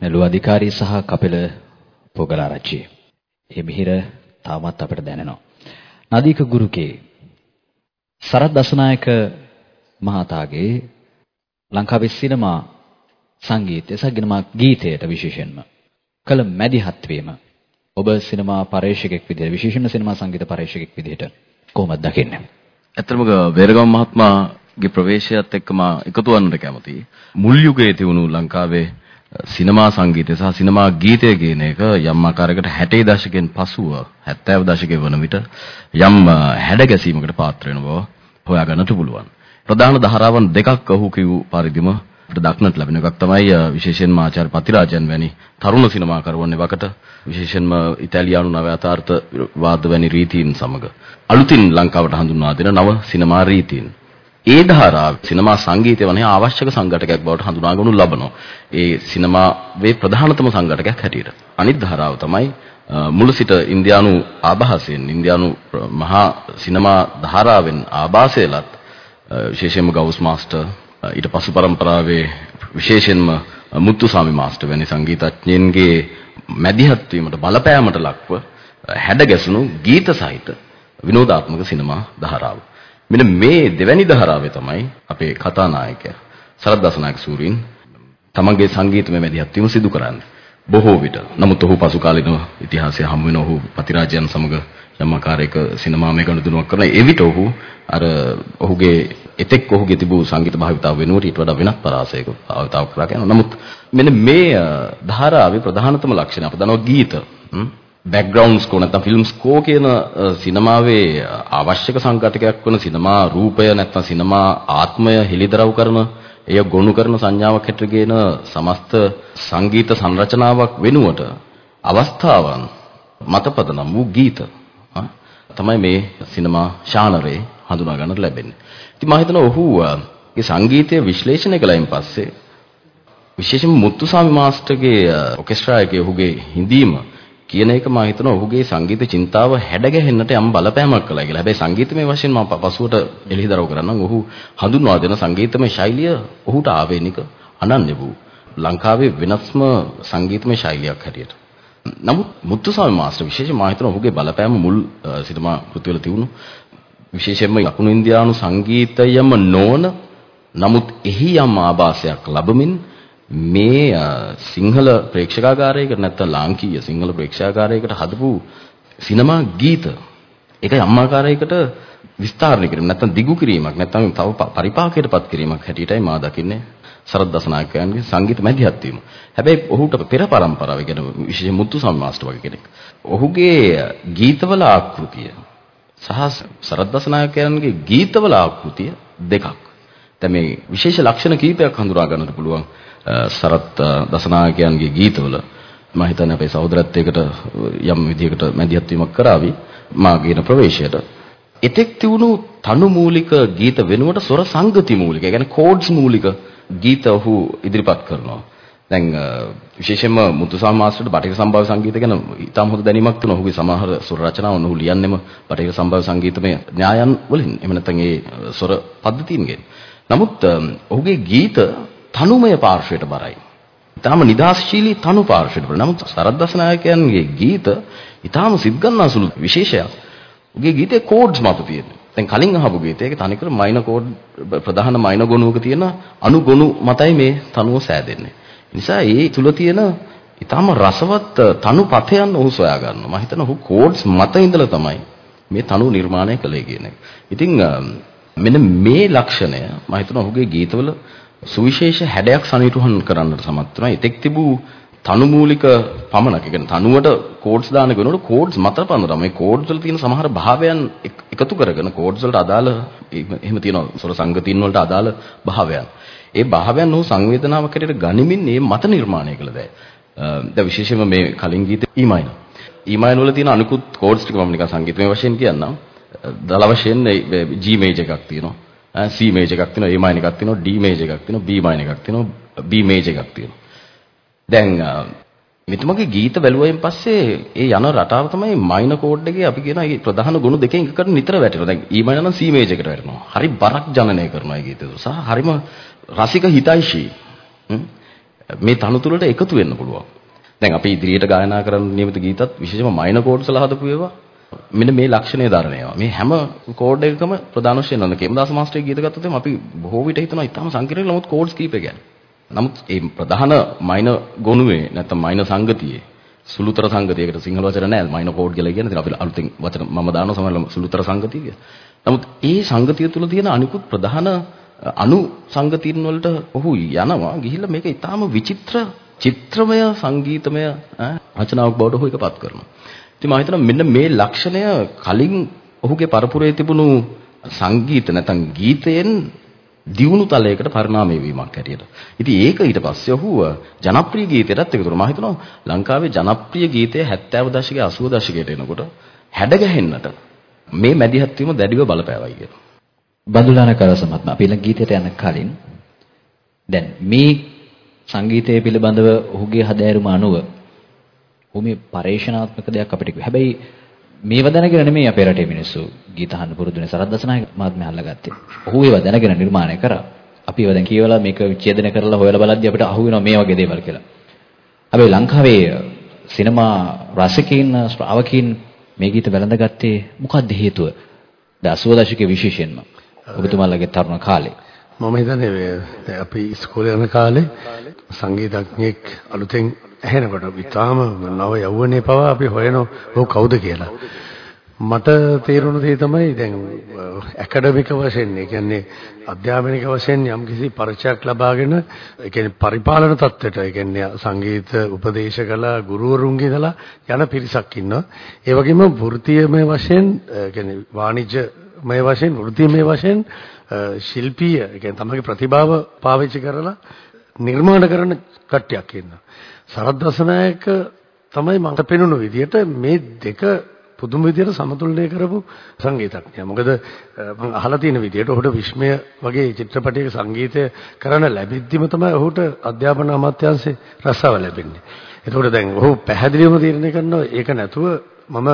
නෙළුව අධිකාරී සහ කපිල පොගලාරච්චි. මේ මිහිර තාමත් අපිට දැනෙනවා. නදීක ගුරුකේ සරත් දසනායක මහතාගේ ලංකාවේ සිනමා සංගීතය සහ සිනමා ගීතයට විශේෂයෙන්ම කළ මැදිහත් වීම ඔබ සිනමා පරේක්ෂකෙක් විදිහට විශේෂයෙන්ම සිනමා සංගීත පරේක්ෂකෙක් විදිහට කොහොමද දකින්නේ? ඇත්තටම වේරගම මහත්මයාගේ ප්‍රවේශයත් එක්ක මා එකතු වන්නට කැමතියි. මුල් යුගයේ තිබුණු ලංකාවේ සිනමා සංගීතය සහ සිනමා ගීතය කියන එක යම් ආකාරයකට 60 දශකෙන් පසුව 70 දශකයේ වන විට යම් හැඩ ගැසීමකට පාත්‍ර වෙන බව හොයාගන්නට පුළුවන්. ප්‍රධාන ධාරාවන් දෙකක් ඔහු කිව් පරිදිම අපිට දක්නට ලැබෙන එකක් තමයි විශේෂයෙන්ම ආචාර්ය පතිරාජන් වැනි තරුණ සිනමාකරුවන් එවකට විශේෂයෙන්ම ඉතාලියානු නව යථාර්ථ වාද වැනි රීතීන් සමග අලුතින් ලංකාවට හඳුන්වා දෙන නව සිනමා රීතීන් ඒ ධාරාව සිනමා සංගීතය වනේ අවශ්‍යක සංඝටකයක් බවට හඳුනාගනු ලබනවා. ඒ සිනමාවේ ප්‍රධානතම සංඝටකයක් හැටියට. අනිත් ධාරාව තමයි මුල සිට ඉන්දියානු ආభాසයෙන් ඉන්දියානු මහා සිනමා ධාරාවෙන් ආభాසයලත් විශේෂයෙන්ම ගවුස් මාස්ටර් ඊට පසු පරම්පරාවේ විශේෂයෙන්ම මුත්තුසාමි මාස්ටර් වැනි සංගීතඥයින්ගේ මැදිහත් වීමට බලපෑමට ලක්ව හැඩ ගැසුණු ගීත සහිත විනෝදාත්මක සිනමා ධාරාව. මෙන්න මේ දෙවැනි ධාරාවේ තමයි අපේ කතානායකයා සරත් දසනායක සූරීන් තමන්ගේ සංගීතමය මැදිහත් වීම සිදු කරන්නේ. බොහෝ විට. නමුත් ඔහු පසු කාලින ඉතිහාසයේ හමු වෙන ඔහු පතිරාජයන් සමග යම් ආකාරයක සිනමාමය ගනුදෙනුවක් කරන එවිට ඔහු අර ඔහුගේ එතෙක් ඔහුගේ තිබූ සංගීත භාවිතාව වෙනුවට ඊට වඩා වෙනත් පරාසයක භාවිතාව කරා යනවා. නමුත් මෙන්න මේ ධාරාවේ ප්‍රධානතම ලක්ෂණය අප දන්නවා ගීත. බෑග්ග්‍රවුන්ඩ් ස්කෝ නැත්නම් ෆිල්ම් ස්කෝ කියන සිනමාවේ අවශ්‍යක සංඝටකයක් වන සිනමා රූපය නැත්නම් සිනමා ආත්මය හෙළිදරව් කරන එය ගොනු කරන සංඥාවක් හැටියට ගේන සමස්ත සංගීත සංරචනාවක් වෙනුවට අවස්ථාවන් මතපදනම් වූ ගීත තමයි මේ සිනමා ශානරේ හඳුනා ගන්නට ලැබෙන්නේ. ඉතින් මම හිතනවා ඔහු ඒ සංගීතය විශ්ලේෂණය කළයින් පස්සේ විශේෂයෙන්ම මුත්තුසාමි මාස්ටර්ගේ ඔකෙස්ට්‍රා එකේ ඔහුගේ හිඳීම කියන එක මම හිතනවා ඔහුගේ සංගීත චින්තාව හැඩගැහෙන්නට යම් බලපෑමක් කළා කියලා. හැබැයි සංගීතමය වශයෙන් මම පසුවට එළිදරව් කරන්නම් ඔහු හඳුන්වා දෙන සංගීතමය ශෛලිය ඔහුට ආවේනික අනන්‍ය වූ ලංකාවේ වෙනස්ම සංගීතමය ශෛලියක් හැටියට. නමුත් මුත්තුස්වාමි මාස්ටර් විශේෂයෙන් මම හිතනවා ඔහුගේ බලපෑම මුල් සිනමා කෘතිවල තිබුණු විශේෂයෙන්ම යකුණු ඉන්දියානු සංගීතයම නොවන නමුත් එහි යම් ආభాසයක් ලැබමින් මේ සිංහල ප්‍රේක්ෂකාගාරයකට නැත්නම් ලාංකීය සිංහල ප්‍රේක්ෂකාගාරයකට හදපු සිනමා ගීත ඒක යම් ආකාරයකට විස්තරණය කිරීම නැත්නම් දිගු කිරීමක් නැත්නම් තව පරිපාකයටපත් කිරීමක් හැටියටයි මා දකින්නේ සරත් දසනායකයන්ගේ සංගීත මැදිහත් වීම. හැබැයි ඔහුට පෙර පරම්පරාව කියන විශේෂ මුත්තු සම්මාස්ටර් වගේ කෙනෙක්. ඔහුගේ ගීතවල ආකෘතිය සහ සරත් දසනායකයන්ගේ ගීතවල ආකෘතිය දෙකක්. දැන් මේ විශේෂ ලක්ෂණ කීපයක් හඳුනා ගන්නට පුළුවන් සරත් දසනායකයන්ගේ ගීතවල. මම හිතන්නේ අපේ සහෝදරත්වයකට යම් විදියකට මැදිහත් වීමක් කරાવી මා කියන ප්‍රවේශයට. එතෙක් තිබුණු තනු මූලික ගීත වෙනුවට ස්වර සංගති මූලික, ඒ කියන්නේ කෝඩ්ස් මූලික ගීත ඔහු ඉදිරිපත් කරනවා. දැන් විශේෂයෙන්ම මුතුසාම මාස්ටර්ට බටහිර සම්භාව්‍ය සංගීත ගැන ඉතාම හොඳ දැනීමක් තියෙනවා. ඔහුගේ සමහර ස්වර රචනාවන් ඔහු ලියන්නෙම බටහිර සම්භාව්‍ය සංගීතමය න්‍යායන් වලින්. එහෙම නැත්නම් ඒ ස්වර පද්ධතීන්ගෙන්. නමුත් ඔහුගේ ගීත තනුමය පාර්ශ්වයට බරයි. ඊටාම නිදාස්ශීලී තනු පාර්ශ්වයට බරයි. නමුත් සරත් දසනායකයන්ගේ ගීත ඊටාම සිද්ගන්නාසුළු විශේෂයක්. ඔහුගේ ගීතේ කෝඩ්ස් මත තියෙනවා. දැන් කලින් අහපු ගීතයක තනිකර මයිනර් කෝඩ් ප්‍රධාන මයිනර් ගොනුවක තියෙන අනු ගොනු මතයි මේ තනුව සෑදෙන්නේ. නිසා ඒ තුල තියෙන ඊටාම රසවත් තනු පතයන් ඔහු සොයා ගන්නවා. මම හිතනවා ඔහු කෝඩ්ස් මත ඉඳලා තමයි මේ තනු නිර්මාණය කළේ කියන එක. ඉතින් මෙන්න මේ ලක්ෂණය මම හිතනවා ඔහුගේ ගීතවල සුවිශේෂ හැඩයක් සනිටුහන් කරන්නට සමත් වෙනවා. එතෙක් තිබූ තනු මූලික පමණක්. ඒ කියන්නේ තනුවට කෝඩ්ස් දාන කෙනෙකුට කෝඩ්ස් මත පනනවා. මේ කෝඩ්ස් වල තියෙන සමහර භාවයන් එකතු කරගෙන කෝඩ්ස් වලට අදාළ එහෙම තියෙනවා සොර සංගතීන් වලට අදාළ භාවයන්. ඒ භාවයන් ඔහු සංවේදනාවක් හැටියට ගනිමින් මේ මත නිර්මාණය කළ දෑ. දැන් විශේෂයෙන්ම මේ කලින් ගීත E minor. E minor වල තියෙන අනිකුත් කෝඩ්ස් ටික මම නිකන් සංගීතමය වශයෙන් කියන්නම්. දල වශයෙන් G major එකක් තියෙනවා. C major එකක් තියෙනවා, A minor එකක් තියෙනවා, D major එකක් තියෙනවා, B minor එකක් තියෙනවා, B major එකක් තියෙනවා. දැන් මෙතුමගේ ගීත බැලුවයින් පස්සේ ඒ යන රටාව තමයි මයිනර් කෝඩ් එකේ අපි කියන ඒ ප්‍රධාන ගුණ දෙකෙන් එකකට නිතර වැටෙනවා. දැන් E මයිනර් නම් C මේජර් එකට වැටෙනවා. හරි බරක් ජනනය කරනවා ඒ ගීතය. සහ හරිම රසික හිතයිෂී. මේ තනු තුලට එකතු වෙන්න පුළුවන්. දැන් අපි ඉදිරියට ගායනා කරන නියමිත ගීතත් විශේෂම මයිනර් කෝඩ්ස් වල හදපු ඒවා මෙන්න මේ ලක්ෂණය දරණේවා. මේ හැම කෝඩ් එකකම ප්‍රධාන වශයෙන් නේද කේමදාස මාස්ටර්ගේ ගීත ගත්තොත් අපි බොහෝ විට හිතනවා ඉතාලම සංකීර්ණ නමුත් කෝඩ්ස් කීපය ගැන. නමුත් ඒ ප්‍රධාන මයිනර් ගොනුවේ නැත්නම් මයිනර් සංගතියේ සුළුතර සංගතියකට සිංහල වචන නැහැ මයිනර් කෝඩ් කියලා කියන්නේ. ඉතින් අපි අලුතෙන් වචන මම දානවා සමහර සුළුතර සංගතිය කියලා. නමුත් ඒ සංගතිය තුල තියෙන අනිකුත් ප්‍රධාන අනු සංගතීන් වලට ඔහු යනවා ගිහිල්ලා මේක ඊටාම විචිත්‍ර චිත්‍රමය සංගීතමය රචනාවක් බවට ඔහු එකපත් කරනවා. ඉතින් මම හිතනවා මෙන්න මේ ලක්ෂණය කලින් ඔහුගේ පරපුරේ තිබුණු සංගීත නැත්නම් ගීතයෙන් දියුණු තලයකට පරිණාමය වීමක් හැටියට. ඉතින් ඒක ඊට පස්සේ ඔහු ජනප්‍රිය ගීතයටත් එකතු කරනවා. මම හිතනවා ලංකාවේ ජනප්‍රිය ගීතය 70 දශකයේ 80 දශකයට එනකොට හැඩගැහෙන්නට මේ මැදිහත් වීම දැඩිව බලපෑවයි කියලා. බඳුලාන කරස මහත්මයා අපි ඊළඟ ගීතයට යන කලින් දැන් මේ සංගීතය පිළිබඳව ඔහුගේ හදෑරුම අනුව ඔහු මේ පරේක්ෂණාත්මක දෙයක් අපිට කිව්වා. හැබැයි මේව දැනගෙන නෙමෙයි අපේ රටේ මිනිස්සු ගීත අහන්න පුරුදුනේ සරත් දසනායක මහත්මයා අල්ලගත්තේ. ඔහු ඒව දැනගෙන නිර්මාණය කරා. අපි ඒව දැන් කියවලා මේක විච්ඡේදනය කරලා හොයලා බලද්දී අපිට අහු වෙනවා මේ වගේ දේවල් කියලා. හැබැයි ලංකාවේ සිනමා රසිකයින් ශ්‍රාවකයින් මේ ගීත වැළඳගත්තේ මොකක්ද හේතුව? ද 80 දශකයේ විශේෂයෙන්ම ඔබතුමාලගේ තරුණ කාලේ. මම හිතන්නේ අපි ඉස්කෝලේ යන කාලේ සංගීතඥයෙක් අලුතෙන් ඇහෙනකොට විතාම නව යවුවනේ පවා අපි හොයනවා ඔහු කවුද කියලා. මට තේරුණ දේ තමයි දැන් ඇකඩමික වශයෙන් ඒ කියන්නේ අධ්‍යාපනික වශයෙන් යම්කිසි පරිචයක් ලබාගෙන ඒ කියන්නේ පරිපාලන තත්ත්වයට ඒ කියන්නේ සංගීත උපදේශ කළ ගුරුවරුන්ගේ ඉඳලා යන පිරිසක් ඉන්නවා. ඒ වගේම වෘත්තීයමය වශයෙන් ඒ කියන්නේ වාණිජ්‍යමය වශයෙන් වෘත්තීයමය වශයෙන් ශිල්පීය ඒ කියන්නේ තමගේ ප්‍රතිභාව පාවිච්චි කරලා නිර්මාණ කරන කට්ටියක් ඉන්නවා. සරත් දසනායක තමයි මට පෙනුණු විදිහට මේ දෙක පුදුම විදිහට සමතුලනය කරපු සංගීතඥයා. මොකද මම අහලා තියෙන විදිහට ඔහුට විශ්මය වගේ චිත්‍රපටයක සංගීතය කරන්න ලැබෙද්දිම තමයි ඔහුට අධ්‍යාපන අමාත්‍යාංශේ රස්සාව ලැබෙන්නේ. එතකොට දැන් ඔහු පැහැදිලිවම තීරණය කරනවා ඒක නැතුව මම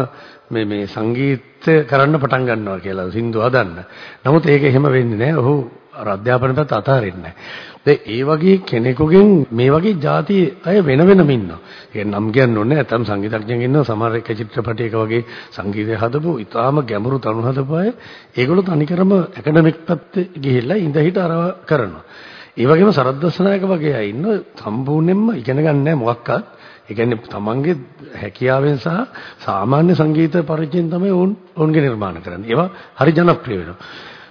මේ මේ සංගීතය කරන්න පටන් ගන්නවා කියලා සින්දු හදන්න. නමුත් ඒක එහෙම වෙන්නේ නැහැ. ඔහු අර අධ්‍යාපන පැත්ත අතාරින්නේ නැහැ. ඒ වගේ කෙනෙකුගෙන් මේ වගේ ಜಾති අය වෙන වෙනම ඉන්නවා. ඒ නම් කියන්න ඕනේ නැත්නම් සංගීතඥයන් ඉන්නවා සමහර එක චිත්‍රපටයක වගේ සංගීතය හදපු ඉතාලම ගැඹුරු තනු හදපු අය ඒගොල්ලෝ තනිකරම ඇකඩමික් පැත්තේ ගිහිල්ලා ඉඳ හිට අරව කරනවා. ඒ වගේම සරද්දස්සනායක වගේ අය ඉන්න සම්පූර්ණයෙන්ම ඉගෙන ගන්න නැහැ මොකක්වත්. ඒ කියන්නේ තමන්ගේ හැකියාවෙන් සහ සාමාන්‍ය සංගීත පරිචයෙන් තමයි ඔවුන් ඔවුන්ගේ නිර්මාණ කරන්නේ. ඒවා හරි ජනප්‍රිය වෙනවා.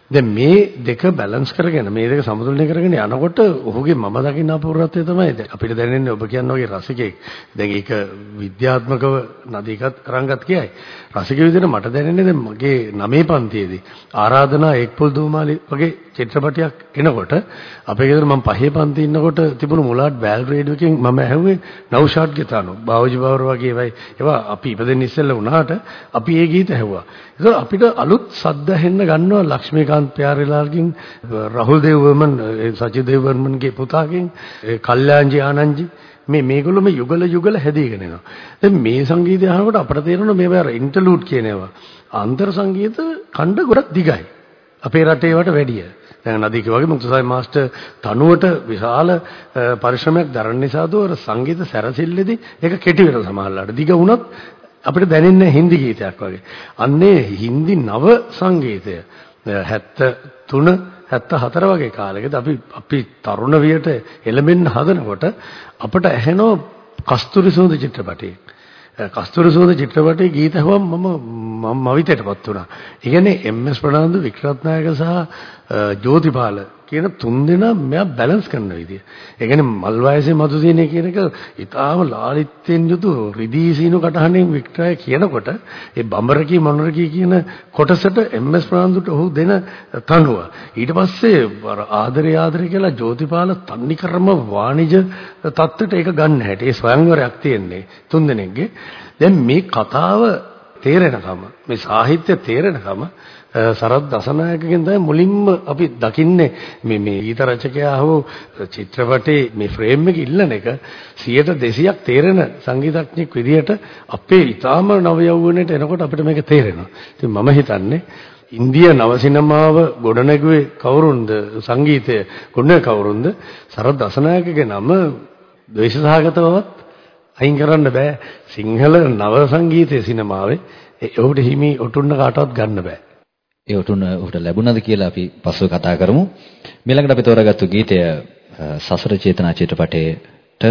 දැන් මේ දෙක බැලන්ස් කරගෙන මේ දෙක සමතුලිත කරගෙන යනකොට ඔහුගේ මම දකින්න අපූර්වත්වය තමයි දැන් අපිට දැනෙන්නේ ඔබ කියන වගේ රසිකෙක්. දැන් ඒක විද්‍යාත්මකව නදීකත් රංගත් කියයි. රසික විදිහට මට දැනෙන්නේ දැන් මගේ නවයේ පන්තියේදී ආරාධනා එක්පොල් දූමාලි වගේ චිත්‍රපටයක් එනකොට අපේ ගෙදර මම පහේ පන්ති ඉන්නකොට තිබුණු මුලාට් බෑල් රේඩියෝ එකෙන් මම ඇහුවේ නෞෂාඩ් ගිතානෝ බාවජි බවර වගේ ඒවයි ඒවා අපි ඉපදෙන්න ඉස්සෙල්ලා වුණාට අපි ඒ ගීත ඇහුවා. ඒක අපිට අලුත් සද්ද ඇහෙන්න ගන්නවා ලක්ෂ්මීකාන්ත් ප්‍යාරිලාල්ගෙන් රහුල් දේව් වර්මන් සචි දේව් වර්මන්ගේ පුතාගෙන් කල්යාන්ජි ආනන්දජි මේ මේගොල්ලෝ මේ යුගල යුගල හැදීගෙන එනවා. දැන් මේ සංගීතය අහනකොට අපිට තේරෙනවා මේවා අර ඉන්ටර්ලූඩ් කියන ඒවා. අන්තර් සංගීත ඛණ්ඩ ගොඩක් දිගයි. අපේ රටේ වට වැඩිය. දැන් නදීක වගේ මුක්තසයි මාස්ටර් තනුවට විශාල පරිශ්‍රමයක් දරන නිසා දෝ අර සංගීත සැරසිල්ලේදී ඒක කෙටි වෙනවා සමහරවිට. දිග වුණත් අපිට දැනෙන්නේ හින්දි ගීතයක් වගේ. අන්නේ හින්දි නව සංගීතය 73 74 වගේ කාලෙකදී අපි අපි තරුණ වියට එළඹෙන්න හදනකොට අපට ඇහෙනවා කස්තුරි සුවඳ චිත්‍රපටයේ. කස්තුරි සුවඳ චිත්‍රපටයේ ගීත ඇහුවම මම මම මවිතයටපත් වුණා. ඒ කියන්නේ එම්.එස්. ප්‍රනාන්දු වික්‍රත්නායක සහ ජෝතිපාල කියන තුන් දෙනා මෙයා බැලන්ස් කරන විදිය. ඒ කියන්නේ මල් වයසේ මතු දිනේ කියන එක ඊටාම ලාලිත්‍යෙන් යුතු රිදී සීනු කටහඬෙන් වික්ටරය කියනකොට ඒ බඹරකී මොනරකී කියන කොටසට එම්.එස්. ප්‍රනාන්දුට ඔහු දෙන තනුව. ඊට පස්සේ අර ආදරේ ආදරේ කියලා ජෝතිපාල තන්නිකරම වාණිජ තත්ත්වයට ඒක ගන්න හැටි. ඒ ස්වයංවරයක් තියෙන්නේ තුන් දෙනෙක්ගේ. දැන් මේ කතාව තේරෙනකම මේ සාහිත්‍ය තේරෙනකම සරත් දසනායකගෙන් තමයි මුලින්ම අපි දකින්නේ. මේ මේ ගීත රචකයා හෝ චිත්‍රපටයේ මේ ෆ්‍රේම් එක ඉල්ලන එක 100ට 200ක් තේරෙන සංගීතඥෙක් විදිහට අපේ ඊටාම නව යෞවනයට එනකොට අපිට මේක තේරෙනවා. ඉතින් මම හිතන්නේ ඉන්දිය නව සිනමාව ගොඩනැගුවේ කවුරුන්ද? සංගීතය ගොඩනැග කවුරුන්ද? සරත් දසනායකගේ නම ද්වේෂසහගතවවත් අයින් කරන්න බෑ. සිංහල නව සංගීතයේ සිනමාවේ ඔහුට හිමි ඔටුන්න කාටවත් ගන්න බෑ. ඒ උතුණ උහුට ලැබුණද කියලා අපි පස්සෙ කතා කරමු. ඊළඟට අපි තෝරාගත්තු ගීතය සසර චේතනා චිත්‍රපටයේට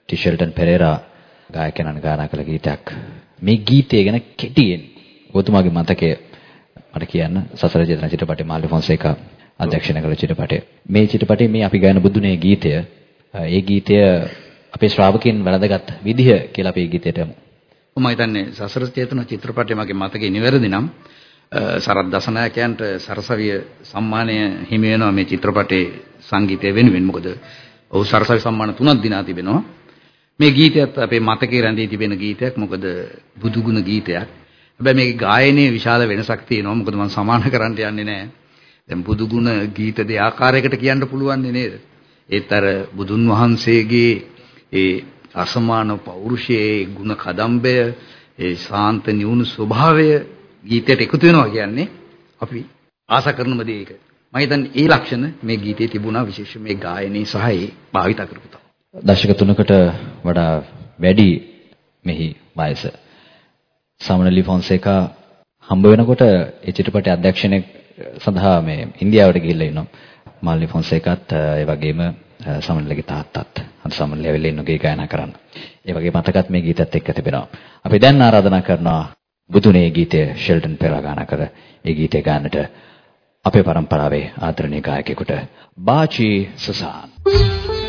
ටිෂෙල්ටන් පෙරේරා ගායකයන් ගායනා කළ ගීතයක්. මේ ගීතය ගැන කෙටියෙන් ඔතුමාගේ මතකය මට කියන්න සසර චේතනා චිත්‍රපටයේ මාල්ලි ෆොන්සේකා අධ්‍යක්ෂණය කළ චිත්‍රපටය. මේ චිත්‍රපටයේ මේ අපි ගායන බුදුනේ ගීතය ඒ ගීතය අපේ ශ්‍රාවකයන් වැළඳගත් විදිහ කියලා අපි ගීතයට යමු. මම හිතන්නේ සසර චේතනා චිත්‍රපටයේ මගේ මතකේ නිවැරදි නම් සරත් දසනායකයන්ට සරසවිය සම්මානය හිමි වෙනවා. මේ චිත්‍රපටයේ සංගීතය වෙනුවෙන්. මොකද ඔහු සරසවි සම්මාන තුනක් දිනා තිබෙනවා. මේ ගීතයත් අපේ මතකේ රැඳී තිබෙන ගීතයක්. මොකද බුදුගුණ ගීතයක්. හැබැයි මේකේ ගායනයේ විශාල වෙනසක් තියෙනවා. මොකද මම සමාන කරන්න යන්නේ නැහැ. දැන් බුදුගුණ ගීත දෙආකාරයකට කියන්න පුළුවන් නේද? ඒත් අර බුදුන් වහන්සේගේ ඒ අසමාන පෞරුෂයේ ගුණ කදම්බය ඒ ශාන්ත නිවුණු ස්වභාවය ගීතයට එකතු වෙනවා කියන්නේ අපි ආශා කරනම දේ ඒක. මම හිතන්නේ ඒ ලක්ෂණ මේ ගීතේ තිබුණා විශේෂයෙන් මේ ගායනයේ සහ ඒ භාවිත කරපු තව. දශක 3කට වඩා වැඩි මෙහි වයස. සමනලි ෆොන්සේකා හම්බ වෙනකොට ඒ චිත්‍රපටයේ අධ්‍යක්ෂණය සඳහා මේ ඉන්දියාවට ගිහිල්ලා ඉන්නවා. මාල්නි ෆොන්සේකාත් ඒ වගේම සමනලගේ තාත්තත් අද සමනලි ඇවිල්ලා ඉන්නුගේ ගායනා කරන්න. ඒ වගේ මතකත් මේ ගීතත් එක්ක තිබෙනවා. අපි දැන් ආරාධනා කරනවා බුදුනේ ගීතය ෂෙල්ටන් පෙරා ගාන කර ඒ ගීතය ගානට අපේ પરම්පරාවේ ආදරණීය ගායකයෙකුට බාචි සුසාන් Thank you.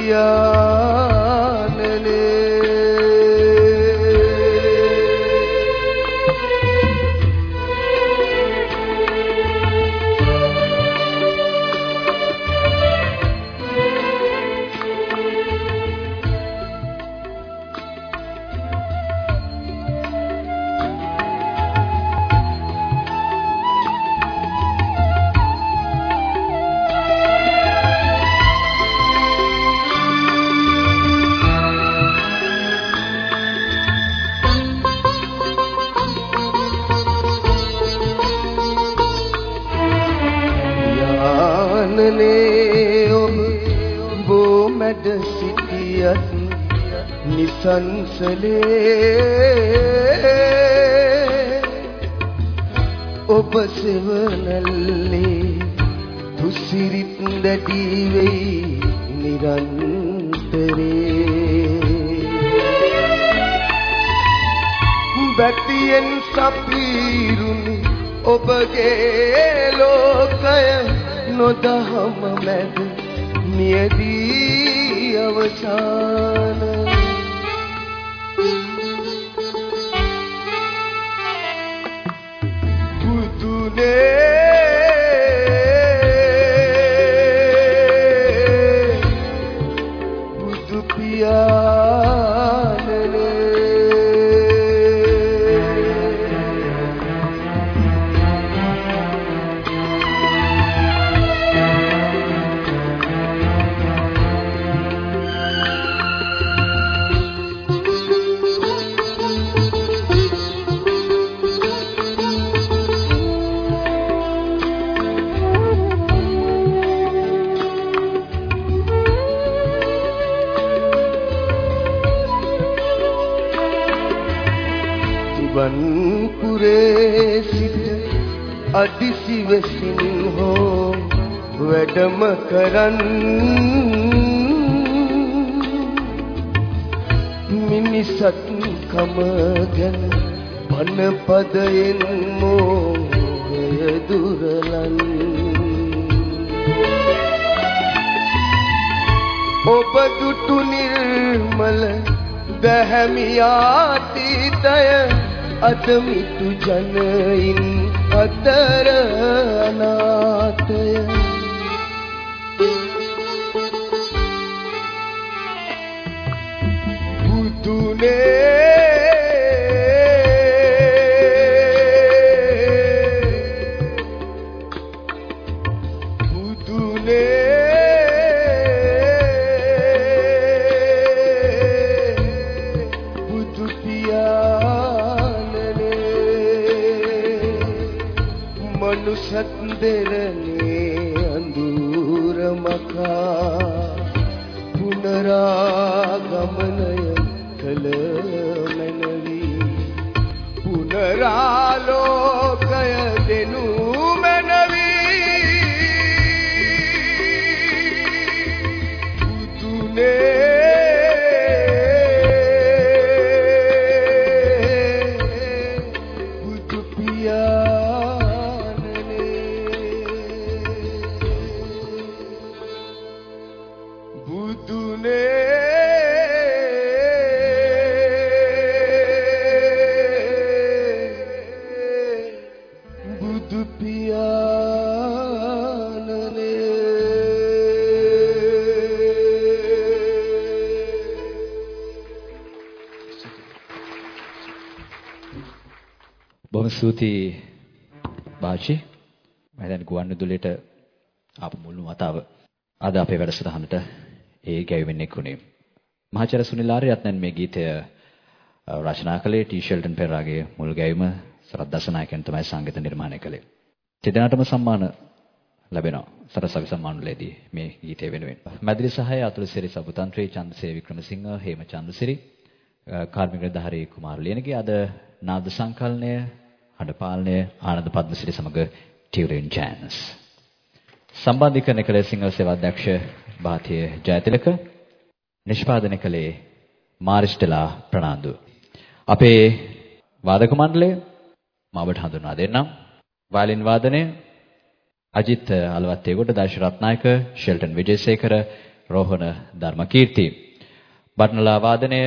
බුදු පදයෙන් මෝහය දුරලන්. ඔබ දුටු නිර්මල දැහැමියාතීතය අදමිතු ජනයින් අතර අනාතය දැන් ගුවන්විදුලියට ආපු මුල්ම වතාව අද අපේ වැඩසටහනට ඒ ගැයුමින් එක්ුණේ. මහාචාර්ය සුනිල් ආර්යරත්නන් මේ ගීතය අ, රචනා කළේ ටී ෂෙල්ටන් පෙරාගේ මුල් ගැයුම සරත් දසනායකයන් තමයි සංගීත නිර්මාණය කළේ. දෙදෙනාටම සම්මාන ලැබෙනවා. සරසවි සම්මානලේදී මේ ගීතය වෙනුවෙන්. මැදිරි සහය අතුරු සිරි සබුතන්ත්‍රී චන්දසේ වික්‍රමසිංහ හේම චන්දසිරි කාර්මික නිලධාරී කුමාර ලියනගේ අද නාද සංකලනය හඬ පාලනය ආනන්ද පද්මසිරි සමග ටියුරින් ජෑන්ස්. සම්බන්ධීකරණය කළ සිංහල සේවා අධ්‍යක්ෂ භාතිය ජයතිලක නිෂ්පාදනය කළේ මාරිස්ටලා ප්‍රනාන්දු. අපේ වාදක මණ්ඩලය මවට හඳුන්වා දෙන්නම්. වයලින් වාදනය අජිත් අලවත්තේගොඩ දර්ශ රත්නායක ෂෙල්ටන් විජේසේකර රෝහණ ධර්මකීර්ති. බටනලා වාදනය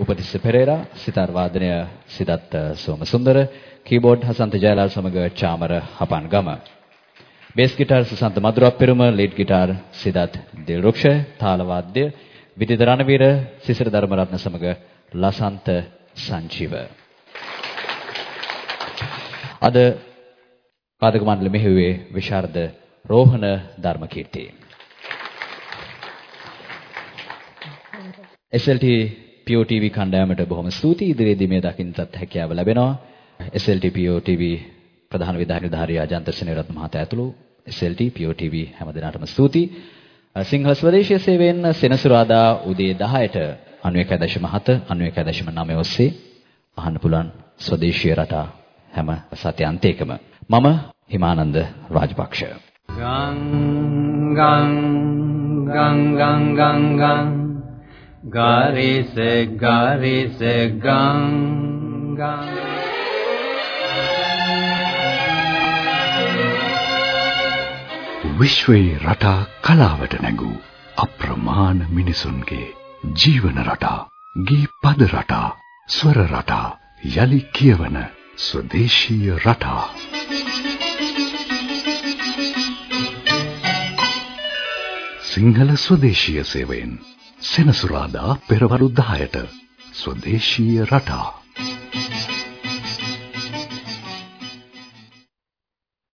උපතිස්ස පෙරේරා සිතාර් වාදනය සිදත් සෝමසුන්දර කීබෝඩ් හසන්ත ජයලාල් සමග Chamara Hapangama bass guitar Susantha Madhurapperuma lead guitar Sidath Dilruksha තාල වාද්‍ය විදිත රණවීර සිසිර ධර්මරත්න සමග ලසන්ත සංජීව. අද පාදක මණ්ඩල මෙහෙයුවේ විශාරද රෝහණ ධර්මකීර්ති SLT POTV කණ්ඩායමට බොහොම ස්තුතියි. ඉදිරියේදී මේ දකින්නත් හැකියාව ලැබෙනවා. SLT POTV ප්‍රධාන විධායක නිලධාරී අජන්ත සෙනෙරත්න මහතා ඇතුළු. SLT POTV හැමදෙනාටම ස්තුතියි. සිංහල ස්වදේශීය සේවයෙන් සෙනසුරාදා උදේ 10ට 91.7 91.9 ඔස්සේ අහන්න පුළුවන් ස්වදේශීය රටා හැම සත්‍යාන්තයකම. මම හිමානන්ද රාජපක්ෂ. ගං ගං ගං ගං ගං ගං ගාරිස ගාරිස ගං ගං විශ්වයේ රටා කලාවට නැගූ අප්‍රමාණ මිනිසුන්ගේ ජීවන රටා ගී පද රටා ස්වර රටා යලි කියවන ස්වදේශීය රටා. සිංහල ස්වදේශීය සේවයෙන් සෙනසුරාදා පෙරවරු 10ට ස්වදේශීය රටා.